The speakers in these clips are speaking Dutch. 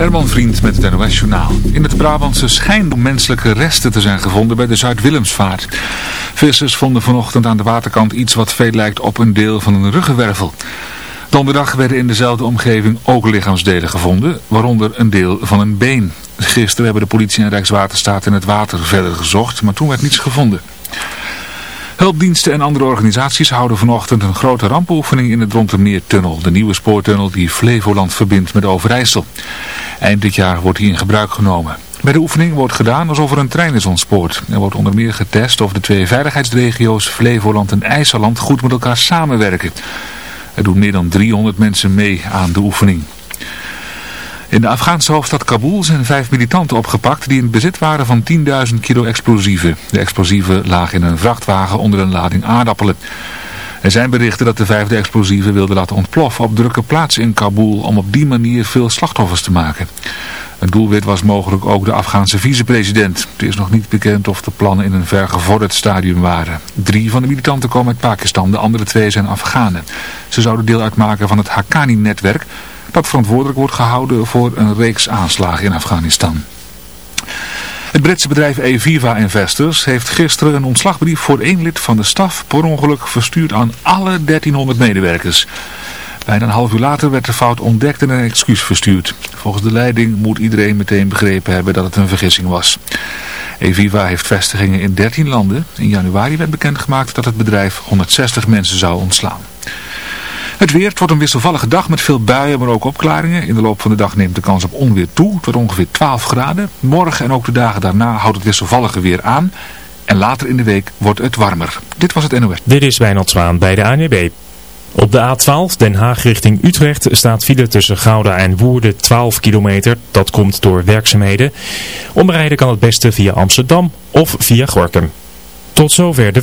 Herman Vriend met het NOS Journaal. In het Brabantse schijnen menselijke resten te zijn gevonden bij de Zuid-Willemsvaart. Vissers vonden vanochtend aan de waterkant iets wat veel lijkt op een deel van een ruggenwervel. Donderdag werden in dezelfde omgeving ook lichaamsdelen gevonden, waaronder een deel van een been. Gisteren hebben de politie en Rijkswaterstaat in het water verder gezocht, maar toen werd niets gevonden. Hulpdiensten en andere organisaties houden vanochtend een grote rampoefening in het Drontermeertunnel, de nieuwe spoortunnel die Flevoland verbindt met Overijssel. Eind dit jaar wordt die in gebruik genomen. Bij de oefening wordt gedaan alsof er een trein is ontspoord. Er wordt onder meer getest of de twee veiligheidsregio's Flevoland en IJsseland goed met elkaar samenwerken. Er doen meer dan 300 mensen mee aan de oefening. In de Afghaanse hoofdstad Kabul zijn vijf militanten opgepakt die in bezit waren van 10.000 kilo explosieven. De explosieven lagen in een vrachtwagen onder een lading aardappelen. Er zijn berichten dat de vijfde explosieven wilden laten ontploffen op drukke plaatsen in Kabul om op die manier veel slachtoffers te maken. Een doelwit was mogelijk ook de Afghaanse vicepresident. Het is nog niet bekend of de plannen in een vergevorderd stadium waren. Drie van de militanten komen uit Pakistan, de andere twee zijn Afghanen. Ze zouden deel uitmaken van het Haqqani-netwerk dat verantwoordelijk wordt gehouden voor een reeks aanslagen in Afghanistan. Het Britse bedrijf Eviva Investors heeft gisteren een ontslagbrief voor één lid van de staf per ongeluk verstuurd aan alle 1300 medewerkers. Bijna een half uur later werd de fout ontdekt en een excuus verstuurd. Volgens de leiding moet iedereen meteen begrepen hebben dat het een vergissing was. Eviva heeft vestigingen in 13 landen. In januari werd bekendgemaakt dat het bedrijf 160 mensen zou ontslaan. Het weer, wordt een wisselvallige dag met veel buien, maar ook opklaringen. In de loop van de dag neemt de kans op onweer toe. Het wordt ongeveer 12 graden. Morgen en ook de dagen daarna houdt het wisselvallige weer aan. En later in de week wordt het warmer. Dit was het NOS. Dit is Wijnald Zwaan bij de ANWB. Op de A12 Den Haag richting Utrecht staat file tussen Gouda en Woerden 12 kilometer. Dat komt door werkzaamheden. Omrijden kan het beste via Amsterdam of via Gorkum. Tot zover de...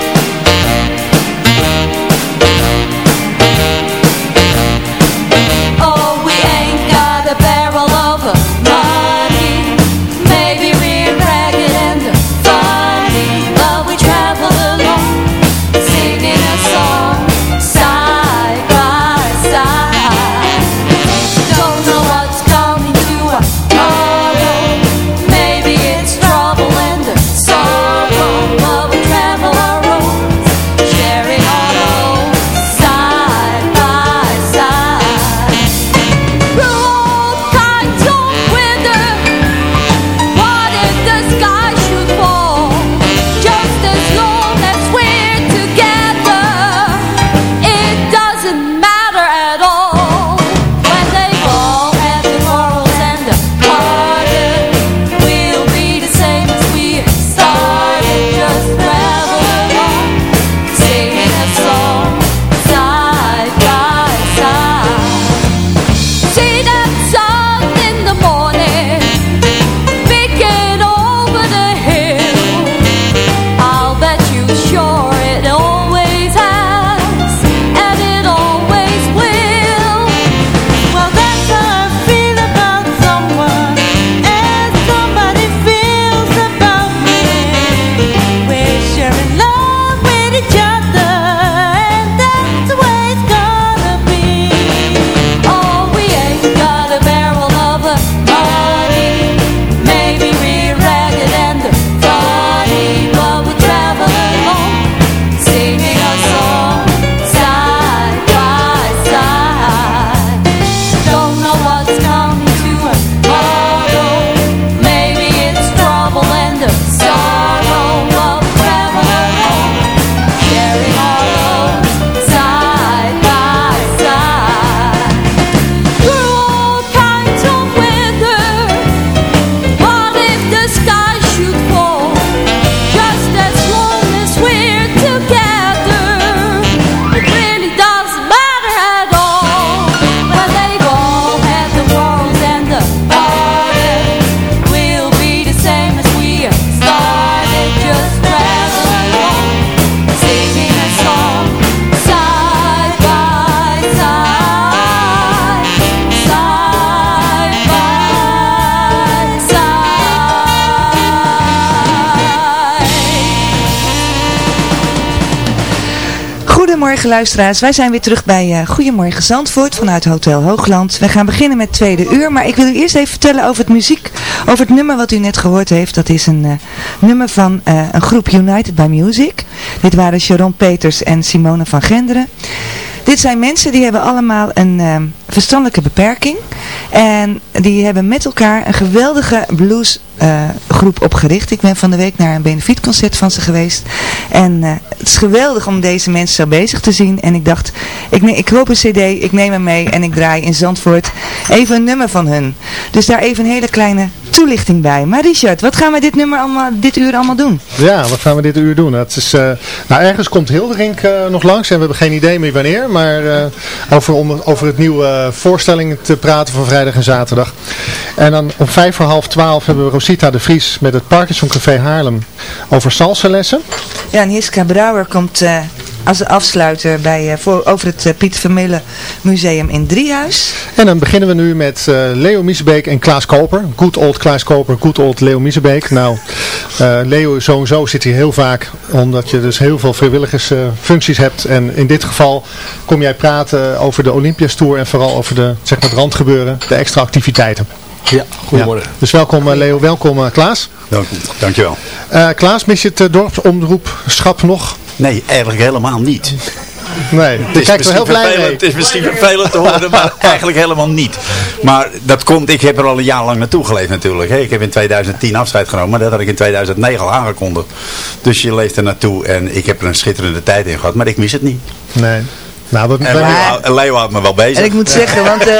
Goedemorgen luisteraars, wij zijn weer terug bij eh, Goedemorgen Zandvoort vanuit Hotel Hoogland. We gaan beginnen met tweede uur, maar ik wil u eerst even vertellen over het muziek, over het nummer wat u net gehoord heeft. Dat is een eh, nummer van eh, een groep United by Music. Dit waren Sharon Peters en Simone van Genderen. Dit zijn mensen die hebben allemaal een verstandelijke beperking. En die hebben met elkaar een geweldige bluesgroep uh, opgericht. Ik ben van de week naar een benefietconcert van ze geweest. En uh, het is geweldig om deze mensen zo bezig te zien. En ik dacht, ik, ik koop een cd, ik neem hem mee en ik draai in Zandvoort even een nummer van hun. Dus daar even een hele kleine toelichting bij. Maar Richard, wat gaan we dit, nummer allemaal, dit uur allemaal doen? Ja, wat gaan we dit uur doen? Het is, uh, nou, ergens komt Hilderink nog langs en we hebben geen idee meer wanneer. Maar uh, over, over het nieuwe voorstelling te praten van vrijdag en zaterdag. En dan om vijf voor half twaalf hebben we Rosita de Vries met het Parkinson Café Haarlem over salsa lessen. Ja, en Hiska Brouwer komt als afsluiter bij, uh, voor, over het uh, Piet Vermeulen Museum in Driehuis. En dan beginnen we nu met uh, Leo Miesebeek en Klaas Koper. Good old Klaas Koper, good old Leo Miesebeek. Nou, Leo sowieso zit hier heel vaak, omdat je dus heel veel vrijwilligersfuncties hebt. En in dit geval kom jij praten over de Olympias Tour en vooral over de, zeg maar, het randgebeuren, de extra activiteiten. Ja, goedemorgen. Ja. Dus welkom Leo, welkom Klaas. Welkom, dankjewel. Klaas, mis je het dorpsomroepschap nog? Nee, eigenlijk helemaal niet. Nee, het is, heel blij mee. het is misschien vervelend te horen, maar eigenlijk helemaal niet. Maar dat komt, ik heb er al een jaar lang naartoe geleefd natuurlijk. Ik heb in 2010 afscheid genomen, maar dat had ik in 2009 al aangekondigd. Dus je leeft er naartoe en ik heb er een schitterende tijd in gehad, maar ik mis het niet. Nee. Nou, dat, en Leo, Leo houdt me wel bezig. En ik moet zeggen, want uh,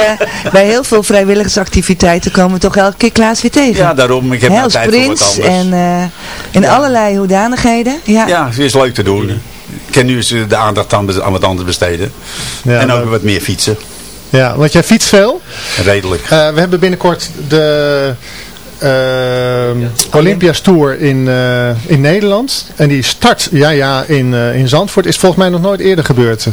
bij heel veel vrijwilligersactiviteiten komen we toch elke keer Klaas weer tegen. Ja, daarom. Ik heb Heel tijd voor wat anders. en uh, in ja. allerlei hoedanigheden. Ja, ja het is leuk te doen. Ik kan nu eens de aandacht aan, aan wat anders besteden. Ja, en ook wat meer fietsen. Ja, want jij fietst veel. Redelijk. Uh, we hebben binnenkort de... Uh, Olympia's Tour in, uh, in Nederland. En die start, ja ja, in, uh, in Zandvoort is volgens mij nog nooit eerder gebeurd.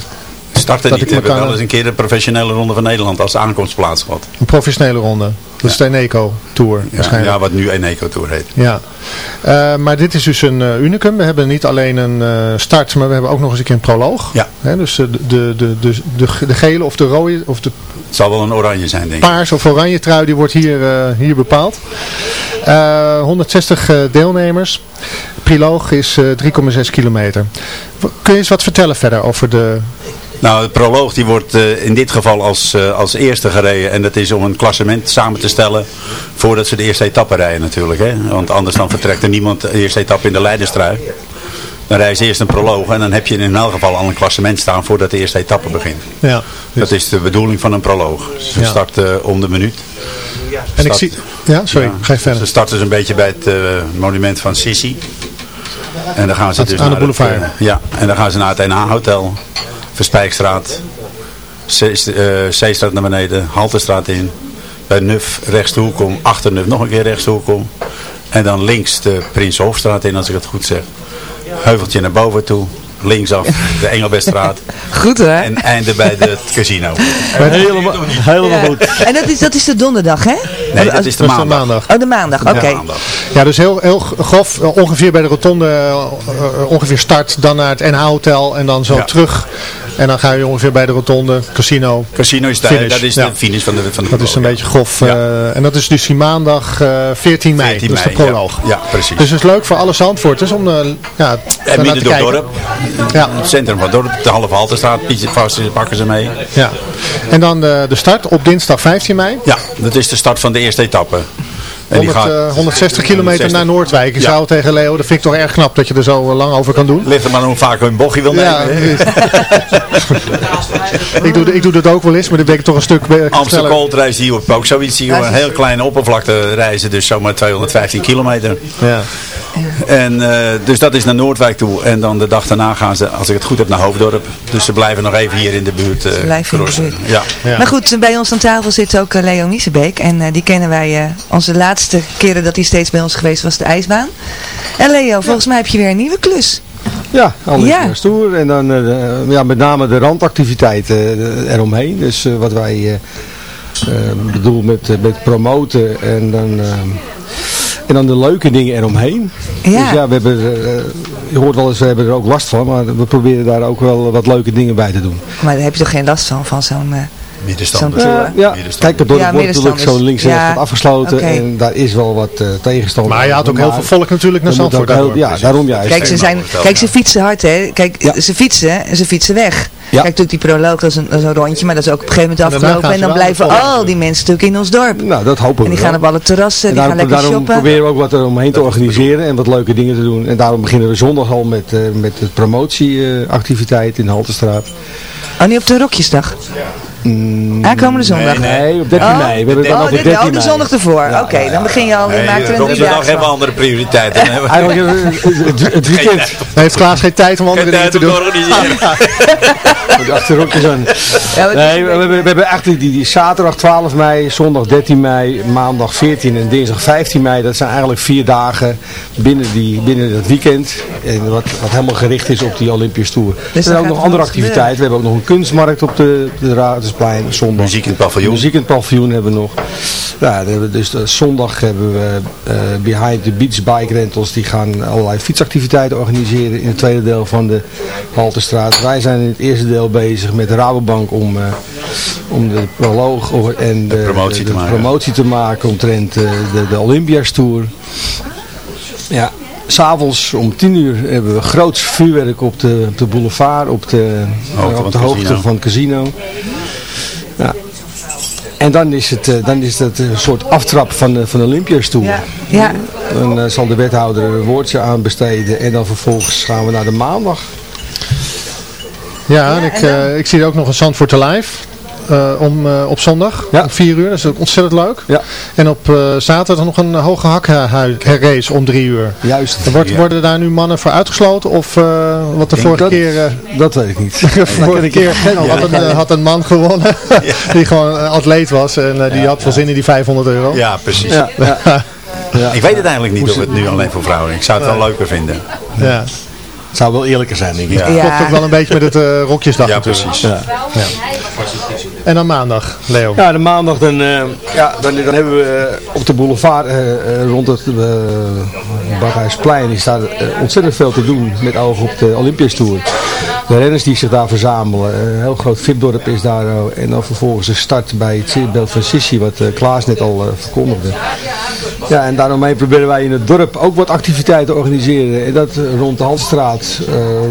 Starten niet. We hebben wel eens een keer de professionele ronde van Nederland als aankomstplaats gehad. Een professionele ronde. Dat is de Eneco Tour ja, ja, wat nu Eneco Tour heet. Ja. Uh, maar dit is dus een uh, unicum. We hebben niet alleen een uh, start, maar we hebben ook nog eens een keer een proloog. Ja. Hè, dus de, de, de, de, de, gele of de rode of de het zal wel een oranje zijn, denk ik. Paars of oranje trui, die wordt hier, hier bepaald. 160 deelnemers. Priloog is 3,6 kilometer. Kun je eens wat vertellen verder over de nou, de proloog die wordt uh, in dit geval als, uh, als eerste gereden. En dat is om een klassement samen te stellen voordat ze de eerste etappe rijden natuurlijk. Hè? Want anders dan vertrekt er niemand de eerste etappe in de leiderstrui. Dan rijden ze eerst een proloog en dan heb je in elk geval al een klassement staan voordat de eerste etappe begint. Ja, dus. Dat is de bedoeling van een proloog. Ze ja. starten om de minuut. En ik zie... Ja, sorry, ja, ga je verder. Ze starten dus een beetje bij het monument van Sissi. En dan gaan ze dus aan naar de boulevard. Het, ja, en dan gaan ze naar het NH Hotel. Verspijkstraat, Zeestraat naar beneden, Haltestraat in. Bij Nuf rechts de hoek om, achter Nuf nog een keer rechts de hoek om. En dan links de Prinsenhofstraat in, als ik het goed zeg. Heuveltje naar boven toe, linksaf de Engelbestraat. Goed hè? En einde bij het casino. helemaal helemaal goed. Ja. En dat is, dat is de donderdag hè? Nee, dat is de maandag. De maandag. Oh, de maandag, oké. Okay. Ja, ja, dus heel, heel grof, ongeveer bij de rotonde, uh, ongeveer start, dan naar het NH Hotel en dan zo ja. terug. En dan ga je ongeveer bij de rotonde, casino. Casino is daar, dat is de finish van de, van de Dat is een beetje grof. Ja. Uh, en dat is dus die maandag uh, 14 mei, 14 mei, dat is de proloog. Ja, ja, precies. Dus het is leuk voor alle Zandvoorters om uh, ja, en midden door het dorp. Ja. Het centrum van het dorp, de halve haltestraat, vast pakken ze mee. Ja. En dan de, de start op dinsdag 15 mei. Ja, dat is de start van de eerste etappe. 100, gaat, uh, 160 kilometer 160. naar Noordwijk. Ik ja. zou tegen Leo, dat vind ik toch erg knap dat je er zo lang over kan doen. Ligt er maar hoe vaak een bochtje wil nemen. Ja, ik, doe, ik doe dat ook wel eens, maar dan ben ik toch een stuk Amsterdam Gold reist hier op ook zoiets. Hier een heel kleine oppervlakte reizen, dus zomaar 215 kilometer. Ja. En uh, dus dat is naar Noordwijk toe. En dan de dag daarna gaan ze, als ik het goed heb, naar Hoofddorp. Dus ze blijven nog even hier in de buurt uh, blijven in de buurt. Ja. ja. Maar goed, bij ons aan tafel zit ook Leo Miesebeek. En uh, die kennen wij, onze laatste keren dat hij steeds bij ons geweest was, de ijsbaan. En Leo, volgens mij heb je weer een nieuwe klus. Ja, alles ja. stoer. En dan uh, ja, met name de randactiviteiten uh, eromheen. Dus uh, wat wij bedoelen met, met promoten en dan, en dan de leuke dingen eromheen. Ja. Dus ja, we hebben je hoort wel eens, we hebben er ook last van, maar we proberen daar ook wel wat leuke dingen bij te doen. Maar daar heb je toch geen last van, van zo'n... eh, Middenstanders. Ja, ja. kijk, door Ja, het wordt natuurlijk zo links en rechts Ja, afgesloten en daar is wel wat eh, tegenstand. Maar je had ook heel veel volk natuurlijk naar Zandvoort daardoor. Ja, daarom juist. Kijk, ze, zijn, kijk, ze fietsen hard, hè. Kijk, Ja. ze fietsen en ze fietsen weg. Ja. Kijk, natuurlijk die proloog, dat is, een, dat is een rondje, maar dat is ook op een gegeven moment afgelopen. En dan blijven al die mensen natuurlijk in ons dorp. Nou, dat hopen we En die gaan op alle terrassen, En die gaan daarom, lekker daarom shoppen. proberen we ook wat eromheen te organiseren en wat leuke dingen te doen. En daarom beginnen we zondag al met, eh, met de promotieactiviteit in de Haltestraat. Oh, niet op de Rokjesdag? Mm, Aankomende zondag? Nee, op 13 Oh. mei. We hebben het dan Oh, over dit, 13 oh, de zondag ervoor. Ja, Oké, ja, dan begin je al, je maakt er een nog even van. andere prioriteiten. hè? Eigenlijk eh, het, het weekend. Dan heeft Klaas geen tijd om andere Geen dingen tijd te om te doen. Met de achterrokjes aan. Nee, we, hebben, we hebben eigenlijk die, die zaterdag 12 mei, zondag 13 mei, maandag 14 en dinsdag 15 mei. Dat zijn eigenlijk vier dagen binnen, die, binnen dat weekend. En wat, wat helemaal gericht is op die Olympisch Tour. er dan zijn ook nog er andere activiteiten. We hebben ook nog een kunstmarkt op de, de Raadhuisplein zondag. Muziek in het paviljoen. Muziek in het paviljoen hebben we nog. Ja, we dus eh, zondag hebben we eh, Behind the Beach Bike Rentals. Die gaan allerlei fietsactiviteiten organiseren in het tweede deel van de Haltestraat. Wij zijn in het eerste deel bezig met de Rabobank om, eh, om de proloog en de, promotie de- te de maken. promotie te maken omtrent eh, de, de Olympia's Tour. Ja, s'avonds om 10 uur hebben we groots vuurwerk op de, op de boulevard, op de, Hoogte van op de het hoogte casino. van het casino. Ja. En dan is het, eh, dan is het een soort aftrap van de, van de Olympia's Tour. Ja, ja. Dan zal de wethouder een woordje aan besteden en dan vervolgens gaan we naar de maandag. Ja, en ik, eh, ik zie er ook nog een Zandvoort Live. eh, om, eh, op zondag, Ja. om 4 uur. Dat is ook ontzettend leuk. Ja. En op eh, zaterdag nog een hoge hakrace om 3 uur. Juist. Wordt, Ja. Worden daar nu mannen voor uitgesloten? Of eh, wat de vorige dat- keer... eh, Dat weet ik niet. de vorige keer had een, had een man gewonnen die gewoon een atleet was en die had veel zin in die 500 euro. Ja, precies. Ja, ja. Ja. Ik weet het eigenlijk niet of het nu alleen voor vrouwen is. Ik zou het wel leuker vinden. Ja. Het zou wel eerlijker zijn, denk ik. Ja, Ja. Klopt ook wel een beetje met het eh, rokjesdag ja natuurlijk. precies. Ja. En dan maandag, Leo. Ja, de maandag dan, eh, ja, dan, dan hebben we eh, op de boulevard eh, rond het uh, is daar ontzettend veel te doen met oog op de Olympisch. De renners die zich daar verzamelen, een heel groot VIP-dorp is daar en dan vervolgens de start bij het zichtbeeld van Sissi wat Klaas net al verkondigde. Ja, en daaromheen proberen wij in het dorp ook wat activiteiten te organiseren. En dat rond de Halstraat,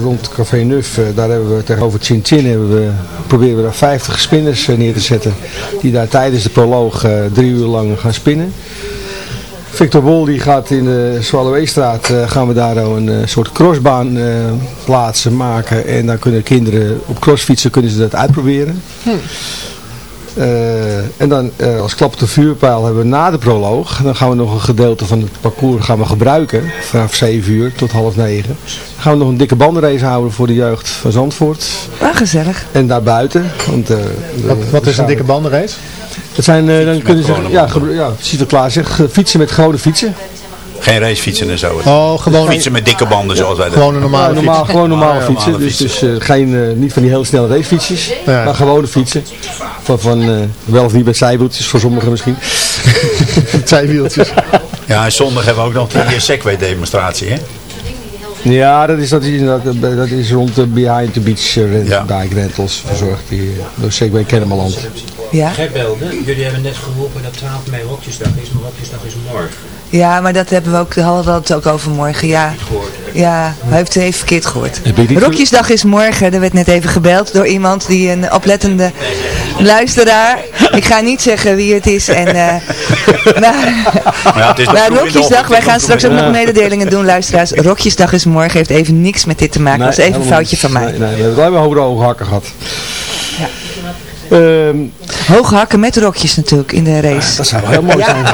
rond Café Nuf, daar hebben we tegenover Chin Chin hebben we, proberen we daar 50 spinners eh, neer te zetten. Die daar tijdens de proloog eh, drie uur lang gaan spinnen. Victor Bol die gaat in de Zwalloweestraat, eh gaan we daar nou een soort crossbaan plaatsen maken. En dan kunnen kinderen op crossfietsen kunnen ze dat uitproberen. Eh, en dan eh, als klap op de vuurpijl hebben we na de proloog. Dan gaan we nog een gedeelte van het parcours gaan we gebruiken. Vanaf 7 uur tot half 9. Dan gaan we nog een dikke bandenrace houden voor de jeugd van Zandvoort. Ah, gezellig. En daarbuiten. Want, eh, de- Wat, is een dikke bandenrace? Het zijn, eh, dan kunnen ze, ja, ja, Sinterklaas zegt, fietsen met gewone fietsen. Geen racefietsen en zo. Oh, gewoon, Fietsen met dikke banden zoals wij dat gewoon een normale normaal, fiets. gewoon normale Ja, fietsen. normale Dus, dus geen, eh, niet van die heel snelle racefietsjes. Ja. Maar gewone fietsen. Van, van eh, wel of niet met zijwieltjes, voor sommigen misschien. Twee wieltjes. Ja, en zondag hebben we ook nog die Segway demonstratie, hè? Ja, dat is, dat is, inderdaad, eh, dat is rond de Behind the Beach eh, rent, Ja. bike rentals verzorgd die, eh, door Segway Kennemerland. Ja. Gij belde, jullie hebben net geroepen dat 12 mei Rokjesdag is, maar Rokjesdag is morgen. ja, maar dat hebben we ook, hadden we het ook over morgen. Ja, ja hij heeft het even verkeerd gehoord. Rokjesdag is morgen. Er werd net even gebeld door iemand die een oplettende luisteraar. Ik ga niet zeggen wie het is. En, Maar ja, het is Rokjesdag, wij gaan straks ook nog de mededelingen doen, luisteraars. Rokjesdag is morgen, heeft even niks met dit te maken. dat is even een foutje van mij. Nee, nee, we hebben maar hoge hakken gehad. Ehm, Hoge hakken met rokjes natuurlijk in de race. dat zou wel heel mooi zijn.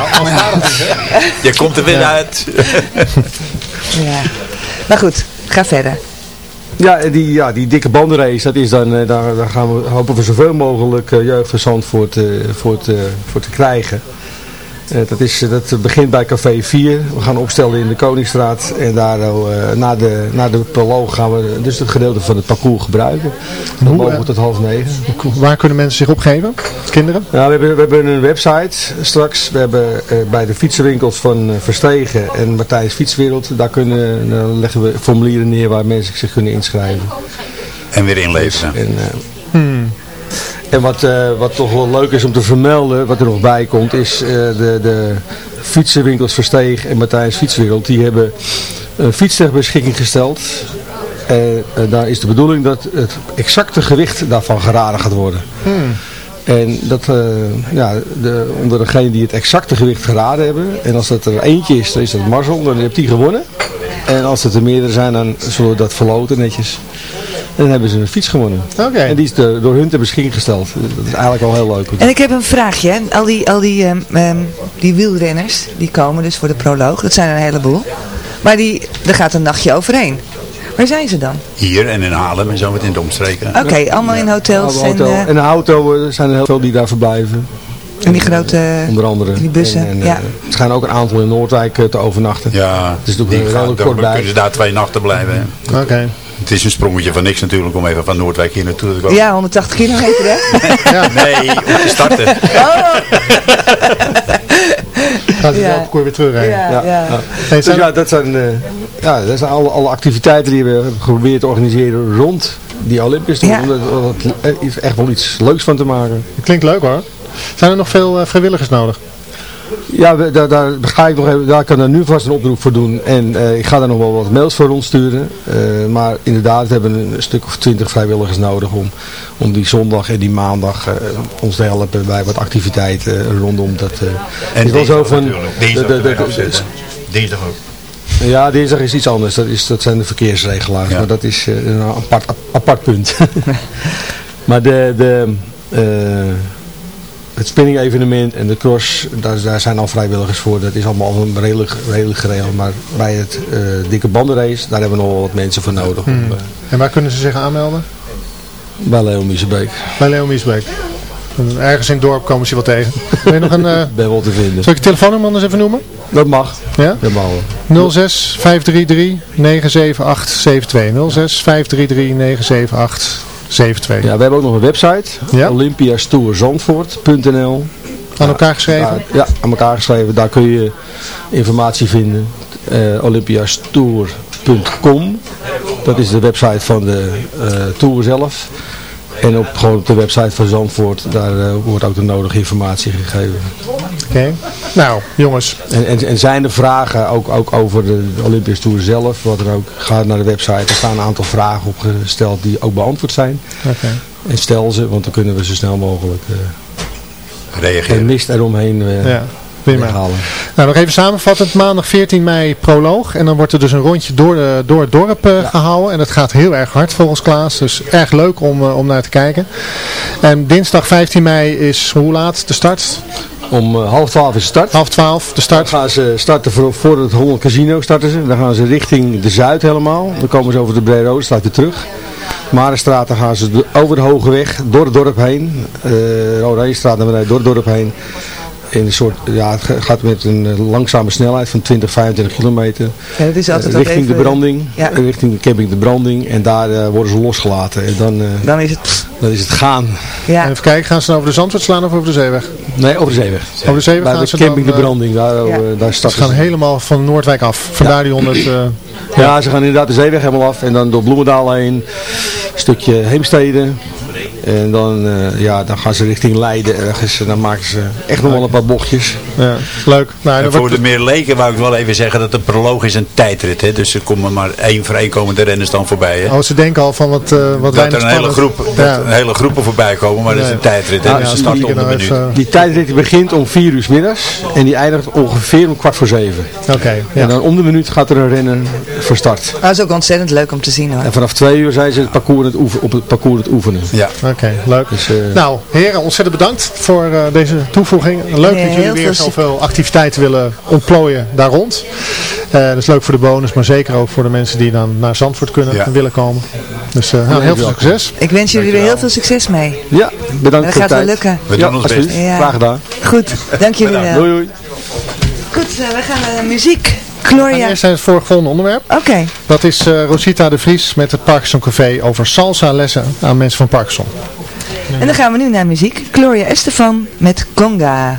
Je komt er weer uit. Ja. Maar goed, ga verder. Ja, die, ja, die dikke bandenrace, dat is dan, eh, daar, daar gaan we, hopen we zoveel mogelijk eh, jeugd van Zandvoort eh, voor, te, voor te krijgen. Eh, dat, is, eh, dat begint bij Café 4. We gaan opstellen in de Koningsstraat. En daar, eh, na, de, na de proloog gaan we dus het gedeelte van het parcours gebruiken. Dan Hoe, mogen we tot half negen. Waar kunnen mensen zich opgeven? Kinderen? Ja, we, hebben, we hebben een website straks. We hebben eh, bij de fietsenwinkels van Verstegen en Matthijs Fietswereld. Daar kunnen, daar leggen we formulieren neer waar mensen zich kunnen inschrijven. En weer inleveren. En, eh, en wat, eh, wat toch wel leuk is om te vermelden, wat er nog bij komt, is eh, de, de fietsenwinkels Versteeg en Matthijs Fietswereld. Die hebben een fiets ter beschikking gesteld. En eh, daar is de bedoeling dat het exacte gewicht daarvan geraden gaat worden. En dat, ja, de, onder degene die het exacte gewicht geraden hebben. En als dat er eentje is, dan is dat Marcel, dan heeft die gewonnen. En als het er meerdere zijn, dan zullen we dat verloten netjes. En dan hebben ze een fiets gewonnen. Oké. En die is de- door hun ter beschikking gesteld. Dat is eigenlijk wel heel leuk. En ik heb een vraagje. hè. Al die, al die, ehm, ehm, die wielrenners, die komen dus voor de proloog. Dat zijn er een heleboel. Maar die, er gaat een nachtje overheen. Waar zijn ze dan? Hier en in Haarlem en zo met in de omstreken. Oké, allemaal in hotels en, eh, en een auto, eh, er zijn er heel veel die daar verblijven. en die grote... Onder andere. die bussen, En, en, eh, ja. Er schijnen ook een aantal in Noordwijk eh, te overnachten. Ja, gaan, redelijk dan kort bij. kunnen ze daar twee nachten blijven. hè. Oké. Het is een sprongetje van niks natuurlijk om even van Noordwijk hier naartoe te komen. Ja, 180 kilometer hè? Nee, om te starten. Gaat het Ja. weer terug Ja, Ja. ja. Hey, Dus ja, dat zijn, eh, ja, dat zijn alle, alle activiteiten die we hebben geprobeerd te organiseren rond die Olympisch. Ja. Om er er is echt wel iets leuks van te maken. Klinkt leuk hoor. Zijn er nog veel eh, vrijwilligers nodig? Ja, we- daar, daar ga ik nog even, daar kan er nu vast een oproep voor doen. En eh, ik ga daar nog wel wat mails voor rondsturen. Eh, maar inderdaad, we hebben een stuk of twintig vrijwilligers nodig om, om die zondag en die maandag eh, ons te helpen bij wat activiteiten rondom dat. eh, het wel zo van. Dinsdag, de- de- de- afzetten. Dinsdag ook. ja, dinsdag is iets anders. Dat, is, dat zijn de verkeersregelaars. Ja. Maar dat is een apart, apart punt. maar de, de, het spinning evenement en de cross, daar, daar zijn al vrijwilligers voor. Dat is allemaal al redelijk, redelijk geregeld. Maar bij het eh, dikke bandenrace, daar hebben we nog wel wat mensen voor nodig. Om, Hmm. eh, En waar kunnen ze zich aanmelden? bij Leo Miesebeek. Bij Leo Miesbeek. En Ergens in het dorp komen ze je wel tegen. Wil je nog een... eh Ben wel te vinden. zal ik je telefoonnummer anders even noemen? Dat mag. Ja? Dat mag wel. 06 533 978 72. 06 533 978 72. Ja, we hebben ook nog een website. Ja? olympiastourzandvoort.nl Aan elkaar geschreven? Daar- ja, aan elkaar geschreven. Daar kun je informatie vinden. Eh olympiastour.com Dat is de website van de eh, Tour zelf. En op, gewoon op de website van Zandvoort, daar eh, wordt ook de nodige informatie gegeven. Oké. Nou, jongens. En, en, en zijn er vragen ook, ook over de Olympische Tour zelf, wat er ook, ga naar de website. Er staan een aantal vragen opgesteld die ook beantwoord zijn. Oké. En stel ze, want dan kunnen we zo snel mogelijk eh Reageren. mist eromheen eh Ja, prima. weghalen. Nou, nog even samenvattend. Maandag 14 mei proloog. En dan wordt er dus een rondje door, de, door het dorp eh, gehouden. En dat gaat heel erg hard volgens Klaas. Dus erg leuk om, eh, om naar te kijken. En dinsdag 15 mei is hoe laat de start? Om eh, half twaalf is de start. Half 12 de Dan start. gaan ze starten voor, voor het Holland Casino starten ze. Dan gaan ze richting de Zuid helemaal. Dan komen ze over de Brede Straat weer terug. Marenstraat dan gaan ze over de Hoge Weg, door het dorp heen. Uh, Rode naar beneden, door het dorp heen. In een soort, ja, het ga- gaat met een eh, langzame snelheid van 20, 25 kilometer. Ja, dat is altijd Eh, richting even- de branding, Ja. eh, richting de camping de branding. En daar eh, worden ze losgelaten. En dan, eh, Dan is het... dan is het gaan. Ja. En even kijken, gaan ze dan over de Zandvoort slaan of over de zeeweg? Nee, over de zeeweg. Over de zeeweg Bij gaan de ze camping dan, de eh, branding, daar, eh, Ja. daar Ze starten gaan ze. helemaal van Noordwijk af. Vandaar die 100... eh, Ja, ze gaan inderdaad de zeeweg helemaal af en dan door Bloemendaal heen, een stukje Heemstede. En dan, eh, ja, dan gaan ze richting Leiden ergens en dan maken ze echt nog wel een paar bochtjes. Ja, leuk. Nou, voor de meer leken wou ik wel even zeggen dat de proloog is een tijdrit. Hè? Dus er komen maar één voor één komen de renners dan voorbij. Hè? oh, ze denken al van wat, eh wat dat weinig er een hele, groep, dat Ja. een hele groepen voorbij komen, maar dat is Nee. een tijdrit. Hè? Ja, dus ze ja, starten die om de minuut. even- Die tijdrit begint om 4 uur 's middags en die eindigt ongeveer om kwart voor zeven. Oké, ja. En dan om de minuut gaat er een renner voor start. Dat is ook ontzettend leuk om te zien hoor. En vanaf 2 uur zijn ze het parcours het oefen, op het parcours het oefenen. Ja. Oké, leuk. Dus, eh, Nou, heren, ontzettend bedankt voor eh, deze toevoeging. Leuk Ja, dat jullie weer zoveel activiteiten willen ontplooien daar rond. Eh, dat is leuk voor de bonus, maar zeker ook voor de mensen die dan naar Zandvoort kunnen Ja. en willen komen. Dus eh, nou, heel veel succes. Ik wens jullie weer heel veel succes mee. ja, bedankt Dat voor gaat de wel tijd. lukken. We Ja, doen ons best. Ja. Graag gedaan. Goed, dank jullie wel. Doei doei. Goed, eh, we gaan naar muziek. En Gloria. eerst het volgende onderwerp. Oké. Dat is eh, Rosita de Vries met het Parkinson Café over salsa lessen aan mensen van Parkinson. En dan gaan we nu naar muziek. Gloria Estefan met Conga.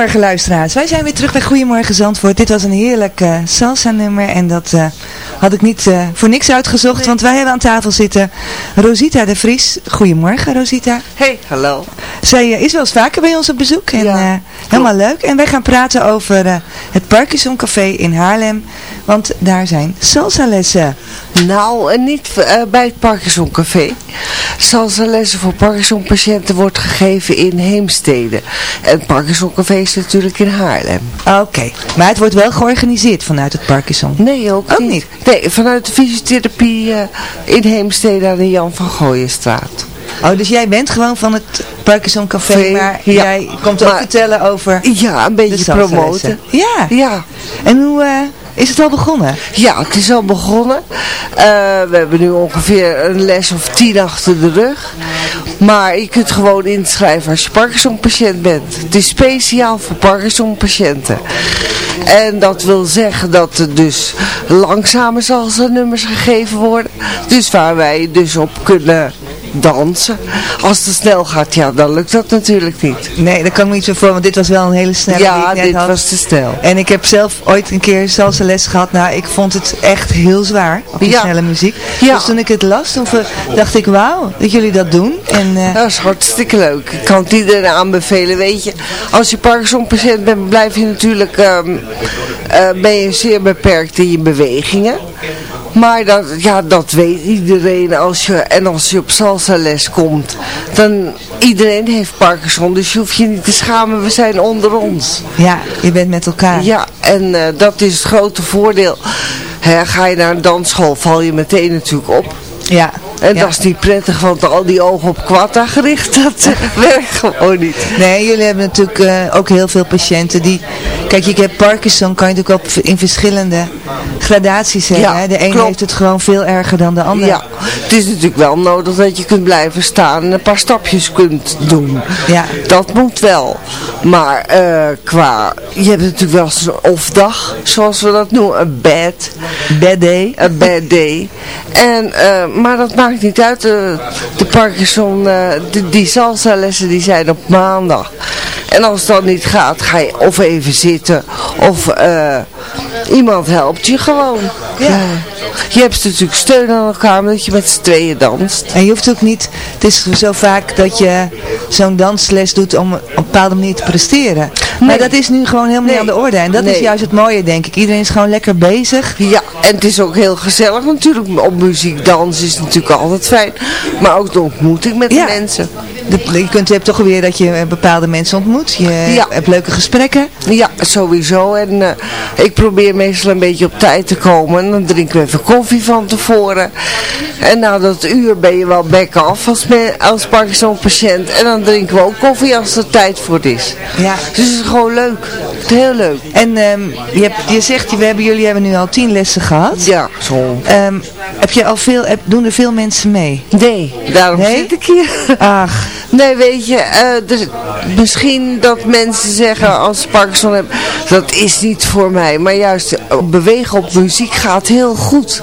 Goedemorgen luisteraars, wij zijn weer terug bij Goedemorgen Zandvoort. Dit was een heerlijk eh, salsa nummer en dat eh, had ik niet eh, voor niks uitgezocht, want wij hebben aan tafel zitten Rosita de Vries. Goedemorgen Rosita. Hey, hallo. Zij is wel eens vaker bij ons op bezoek en helemaal leuk. En wij gaan praten over het Parkinson Café in Haarlem, want daar zijn salsa lessen. Nou, niet bij het Parkinson Café. Salsa-lessen voor Parkinson-patiënten wordt gegeven in Heemstede. En het Parkinson-café is natuurlijk in Haarlem. Oké, maar het wordt wel georganiseerd vanuit het Parkinson? Nee, ook, niet. Nee, vanuit de fysiotherapie eh, in Heemstede aan de Jan van Gooienstraat. Oh, dus jij bent gewoon van het Parkinson Café, maar ja. jij komt ook Maar- vertellen over Ja, een beetje promoten. Ja. Ja. En hoe eh, is het al begonnen? Ja, het is al begonnen. Eh, we hebben nu ongeveer een les of tien achter de rug. Maar je kunt gewoon inschrijven als je Parkinson-patiënt bent. Het is speciaal voor Parkinson-patiënten. En dat wil zeggen dat er dus langzame salsa-nummers gegeven worden. Dus waar wij dus op kunnen dansen. Als het snel gaat, ja, dan lukt dat natuurlijk niet. Nee, dat kan ik me niet zo voor, want dit was wel een hele snelle Ja, dit had. was te snel. En ik heb zelf ooit een keer salsa les gehad. Nou, ik vond het echt heel zwaar, op die Ja. snelle muziek. Ja. Dus toen ik het las, toen ver- dacht ik, wauw, dat jullie dat doen. En, eh, Dat is hartstikke leuk. Ik kan het iedereen aanbevelen. Weet je, als je Parkinson-patiënt bent, blijf je natuurlijk ehm, eh, ben je zeer beperkt in je bewegingen. Maar dat, ja, dat weet iedereen. Als je, en als je op salsa les komt, dan iedereen heeft Parkinson. Dus je hoeft je niet te schamen. We zijn onder ons. ja, je bent met elkaar. Ja, en eh, dat is het grote voordeel. Ga je naar een dansschool, val je meteen natuurlijk op. Ja. En ja. dat is niet prettig, want al die ogen op kwata gericht, dat werkt gewoon niet. Nee, jullie hebben natuurlijk eh, ook heel veel patiënten die... Kijk, je hebt Parkinson, kan je natuurlijk ook in verschillende gradaties hebben. Ja, hè? De een klopt. heeft het gewoon veel erger dan de ander. Ja, het is natuurlijk wel nodig dat je kunt blijven staan en een paar stapjes kunt doen. Ja. Dat moet wel. Maar eh, qua, je hebt natuurlijk wel eens een off-dag, zoals we dat noemen, een bad, Bad day. een bad day. En, eh, maar dat maakt niet uit, de, de Parkinson, eh, de, die salsa lessen die zijn op maandag. En als dan niet gaat, ga je of even zitten, of eh, iemand helpt je gewoon. Ja. Je hebt natuurlijk steun aan elkaar, omdat je met z'n tweeën danst. En je hoeft ook niet, het is zo vaak dat je zo'n dansles doet om op een bepaalde manier te presteren. Maar dat is nu gewoon helemaal Nee. niet aan de orde. En dat is juist het mooie, denk ik. Iedereen is gewoon lekker bezig. Ja, en het is ook heel gezellig natuurlijk. Op muziek, dansen is natuurlijk altijd fijn. Maar ook de ontmoeting met Ja. de mensen. De, je, kunt, je hebt toch weer dat je bepaalde mensen ontmoet. Je Ja. hebt leuke gesprekken. Ja, sowieso. En eh, ik probeer meestal een beetje op tijd te komen. En dan drinken we even koffie van tevoren. En na dat uur ben je wel back af als, als Parkinson-patiënt. En dan drinken we ook koffie als er tijd voor is. Ja. Dus het is gewoon leuk. Heel leuk. En ehm, je, hebt, je zegt, we hebben, jullie hebben nu al tien lessen gehad. Ja, zo. Ehm, heb je al veel, heb, doen er veel mensen mee? Nee, daarom Nee? zit ik hier. Ach, Nee, weet je, eh, dus misschien dat mensen zeggen als Parkinson hebben, dat is niet voor mij. Maar juist eh, bewegen op muziek gaat heel goed.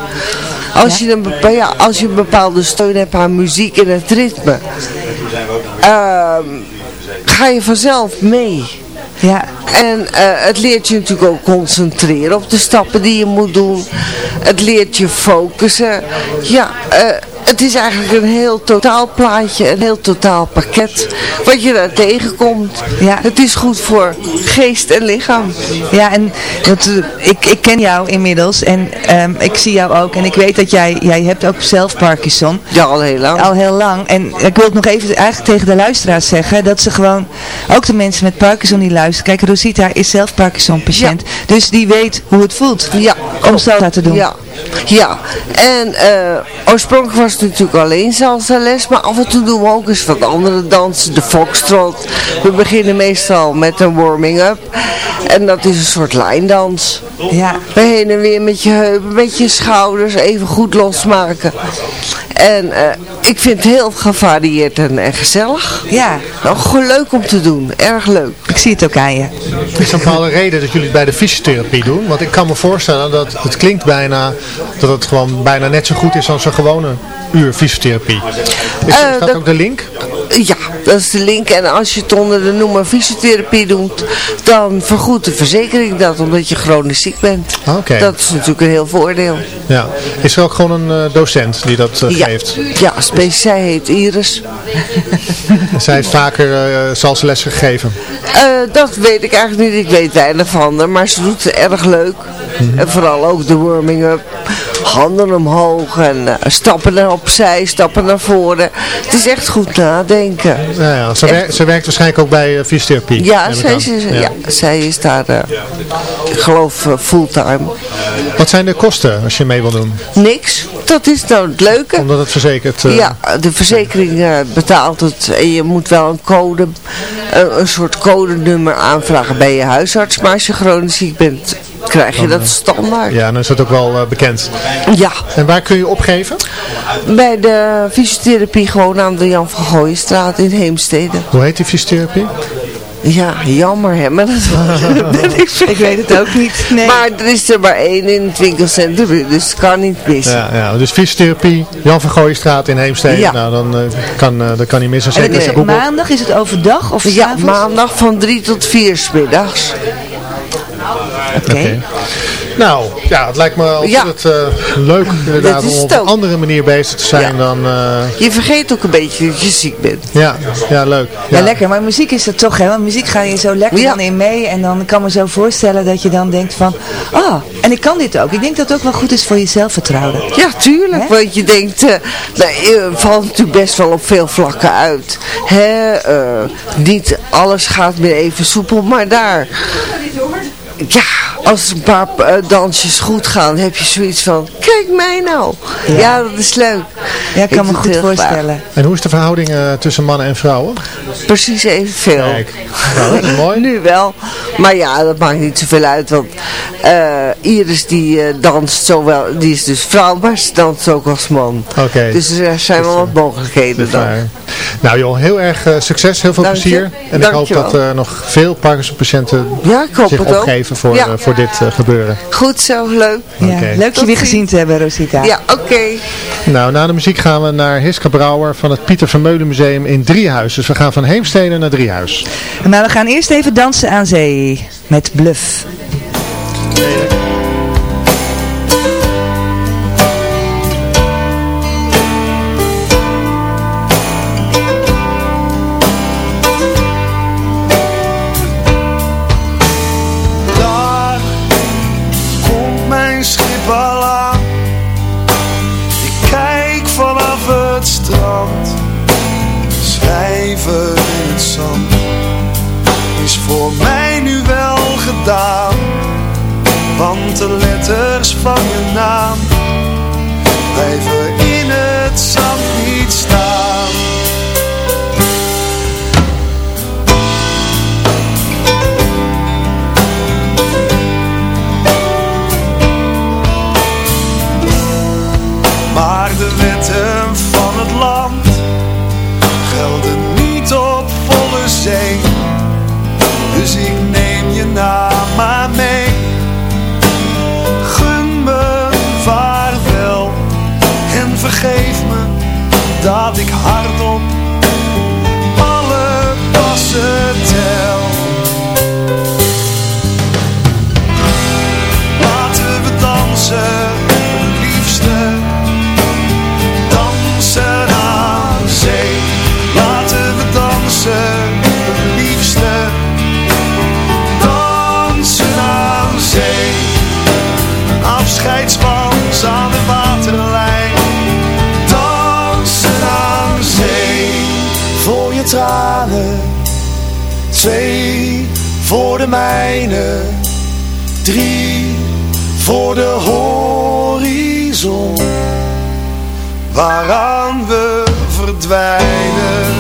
Als, je een, bepa- ja, als je een bepaalde steun hebt aan muziek en het ritme, ehm, ga je vanzelf mee. ja. En eh, het leert je natuurlijk ook concentreren op de stappen die je moet doen. Het leert je focussen. Ja, het is eigenlijk een heel totaal plaatje, een heel totaal pakket wat je daar tegenkomt. Ja. Het is goed voor geest en lichaam. Ja, en dat, eh, ik, ik ken jou inmiddels en ehm, ik zie jou ook. En ik weet dat jij, jij hebt ook zelf Parkinson. Ja, al heel lang. Al heel lang. En ik wil het nog even eigenlijk tegen de luisteraars zeggen. Dat ze gewoon, ook de mensen met Parkinson die luisteren. Kijk, Rosita is zelf Parkinson patiënt. Dus die weet hoe het voelt Ja, om salsa te doen. Ja, ja. en eh, oorspronkelijk was natuurlijk alleen salsa les, maar af en toe doen we ook eens wat andere dansen, de foxtrot. We beginnen meestal met een warming-up en dat is een soort lijndans. Ja. We heen en weer met je heupen, met je schouders, even goed losmaken. En eh, ik vind het heel gevarieerd en, en gezellig. Ja, Nou, gewoon leuk om te doen, erg leuk. ik zie het ook aan je. Is er een bepaalde reden dat jullie het bij de fysiotherapie doen? Want ik kan me voorstellen dat het klinkt bijna, dat het gewoon bijna net zo goed is als een gewone uur fysiotherapie. Is, dat dat- ook de link? Ja, dat is de link. En als je het onder de noemer fysiotherapie doet, dan vergoedt de verzekering dat, omdat je chronisch ziek bent. Oké. Dat is natuurlijk een heel voordeel. Ja. Is er ook gewoon een eh, docent die dat eh, Ja, geeft? ja spe- zij heet Iris. Zij heeft vaker uh, salsalessen gegeven. Eh, dat weet ik eigenlijk niet. Ik weet weinig van haar, maar ze doet het erg leuk. En vooral ook de warming-up. Handen omhoog en stappen naar opzij, stappen naar voren. Het is echt goed nadenken. Ja, ja. Ze, wer- ze werkt waarschijnlijk ook bij eh, fysiotherapie. Ja, zij, ja. zij is daar, eh, ik geloof, eh, fulltime. Wat zijn de kosten als je mee wil doen? Niks. Dat is nou het leuke. Omdat het verzekerd... eh, Ja, de verzekering betaalt het en je moet wel een code, een soort codenummer aanvragen bij je huisarts. Maar als je chronisch ziek bent, krijg je dat standaard. Ja, dan is dat ook wel eh, bekend. Ja. En waar kun je opgeven? Bij de fysiotherapie gewoon aan de Jan van Gooienstraat in Heemstede. Hoe heet die fysiotherapie? Ja, jammer hè, maar dat ben ik Ik weet het ook niet. Nee. Maar er is er maar één in het winkelcentrum, dus het kan niet missen. Ja, ja, dus fysiotherapie, Jan van Gooienstraat in Heemstede. Ja. Nou, dan eh, kan, eh, dat kan niet missen. En Zeker het als is maandag, is het overdag of Ja, maandag van drie tot vier 's middags. Oké. Nou, ja, het lijkt me ontzettend eh, leuk inderdaad om op een andere manier bezig te zijn Ja. dan... eh, Je vergeet ook een beetje dat je ziek bent. ja, ja, leuk. Ja. lekker. Maar muziek is het toch, hè? Want muziek ga je zo lekker Ja. dan in mee. En dan kan ik me zo voorstellen dat je dan denkt van... Ah, en ik kan dit ook. Ik denk dat het ook wel goed is voor je zelfvertrouwen. Ja, tuurlijk. Hè? Want je denkt, eh, nou, je valt natuurlijk best wel op veel vlakken uit. Hè? eh, niet alles gaat meer even soepel, maar daar... Ja, als een paar eh, dansjes goed gaan, heb je zoiets van, kijk mij nou. Ja, dat is leuk. Ja, ik kan me goed voorstellen. En hoe is de verhouding eh, tussen mannen en vrouwen? Precies evenveel. Kijk, nou, dat is mooi. Nu wel. Maar ja, dat maakt niet zoveel uit. Want eh, Iris die eh, danst zowel, die is dus vrouw, maar ze danst ook als man. Oké. Dus er zijn wel wat mogelijkheden dan. daar- Nou joh, heel erg eh, succes, heel veel Dank je. plezier. En ik hoop dat wel. eh, nog veel Parkinson-patiënten Ja, ik hoop zich opgeven voor, Ja. voor dit eh, gebeuren. Goed zo, leuk. Ja. Leuk je weer gezien te hebben, Rosita. Ja, oké. Nou, na de muziek gaan we naar Hiska Brouwer van het Pieter Vermeulen Museum in Driehuis. Dus we gaan van Heemstede naar Driehuis. Maar we gaan eerst even dansen aan zee. Met Bluff. Vergeef me dat ik hardop mijne. Drie voor de horizon waaraan we verdwijnen.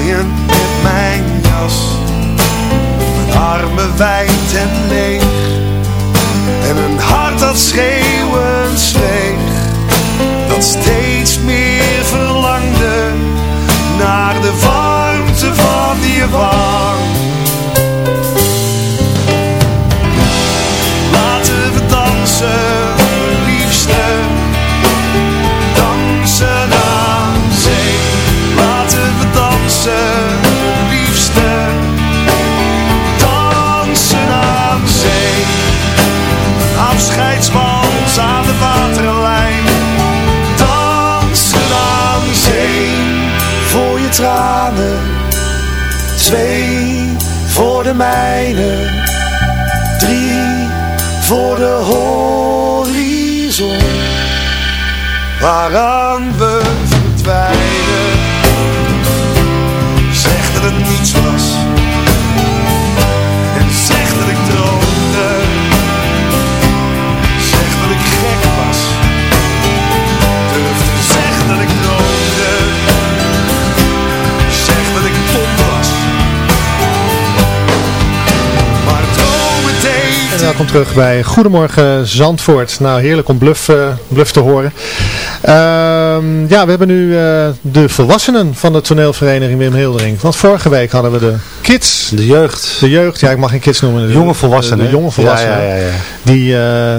Met mijn jas, mijn armen wijd en leeg. En een hart dat schreeuwend zweeg. Dat steeds meer verlangde Naar de warmte van die wang. Laten we dansen, tranen, twee voor de mijne, drie voor de horizon, waaraan we verdwijnen. Zegt er niets van. Welkom terug bij Goedemorgen Zandvoort. Nou, heerlijk om Bluff, eh, bluff te horen. Ehm, ja, we hebben nu eh, de volwassenen van de toneelvereniging Wim Hildering. Want vorige week hadden we de kids. De jeugd. De jeugd, ja ik mag geen kids noemen. De Jonge volwassenen, De, jonge volwassenen. Ja, ja, ja, ja. Die eh,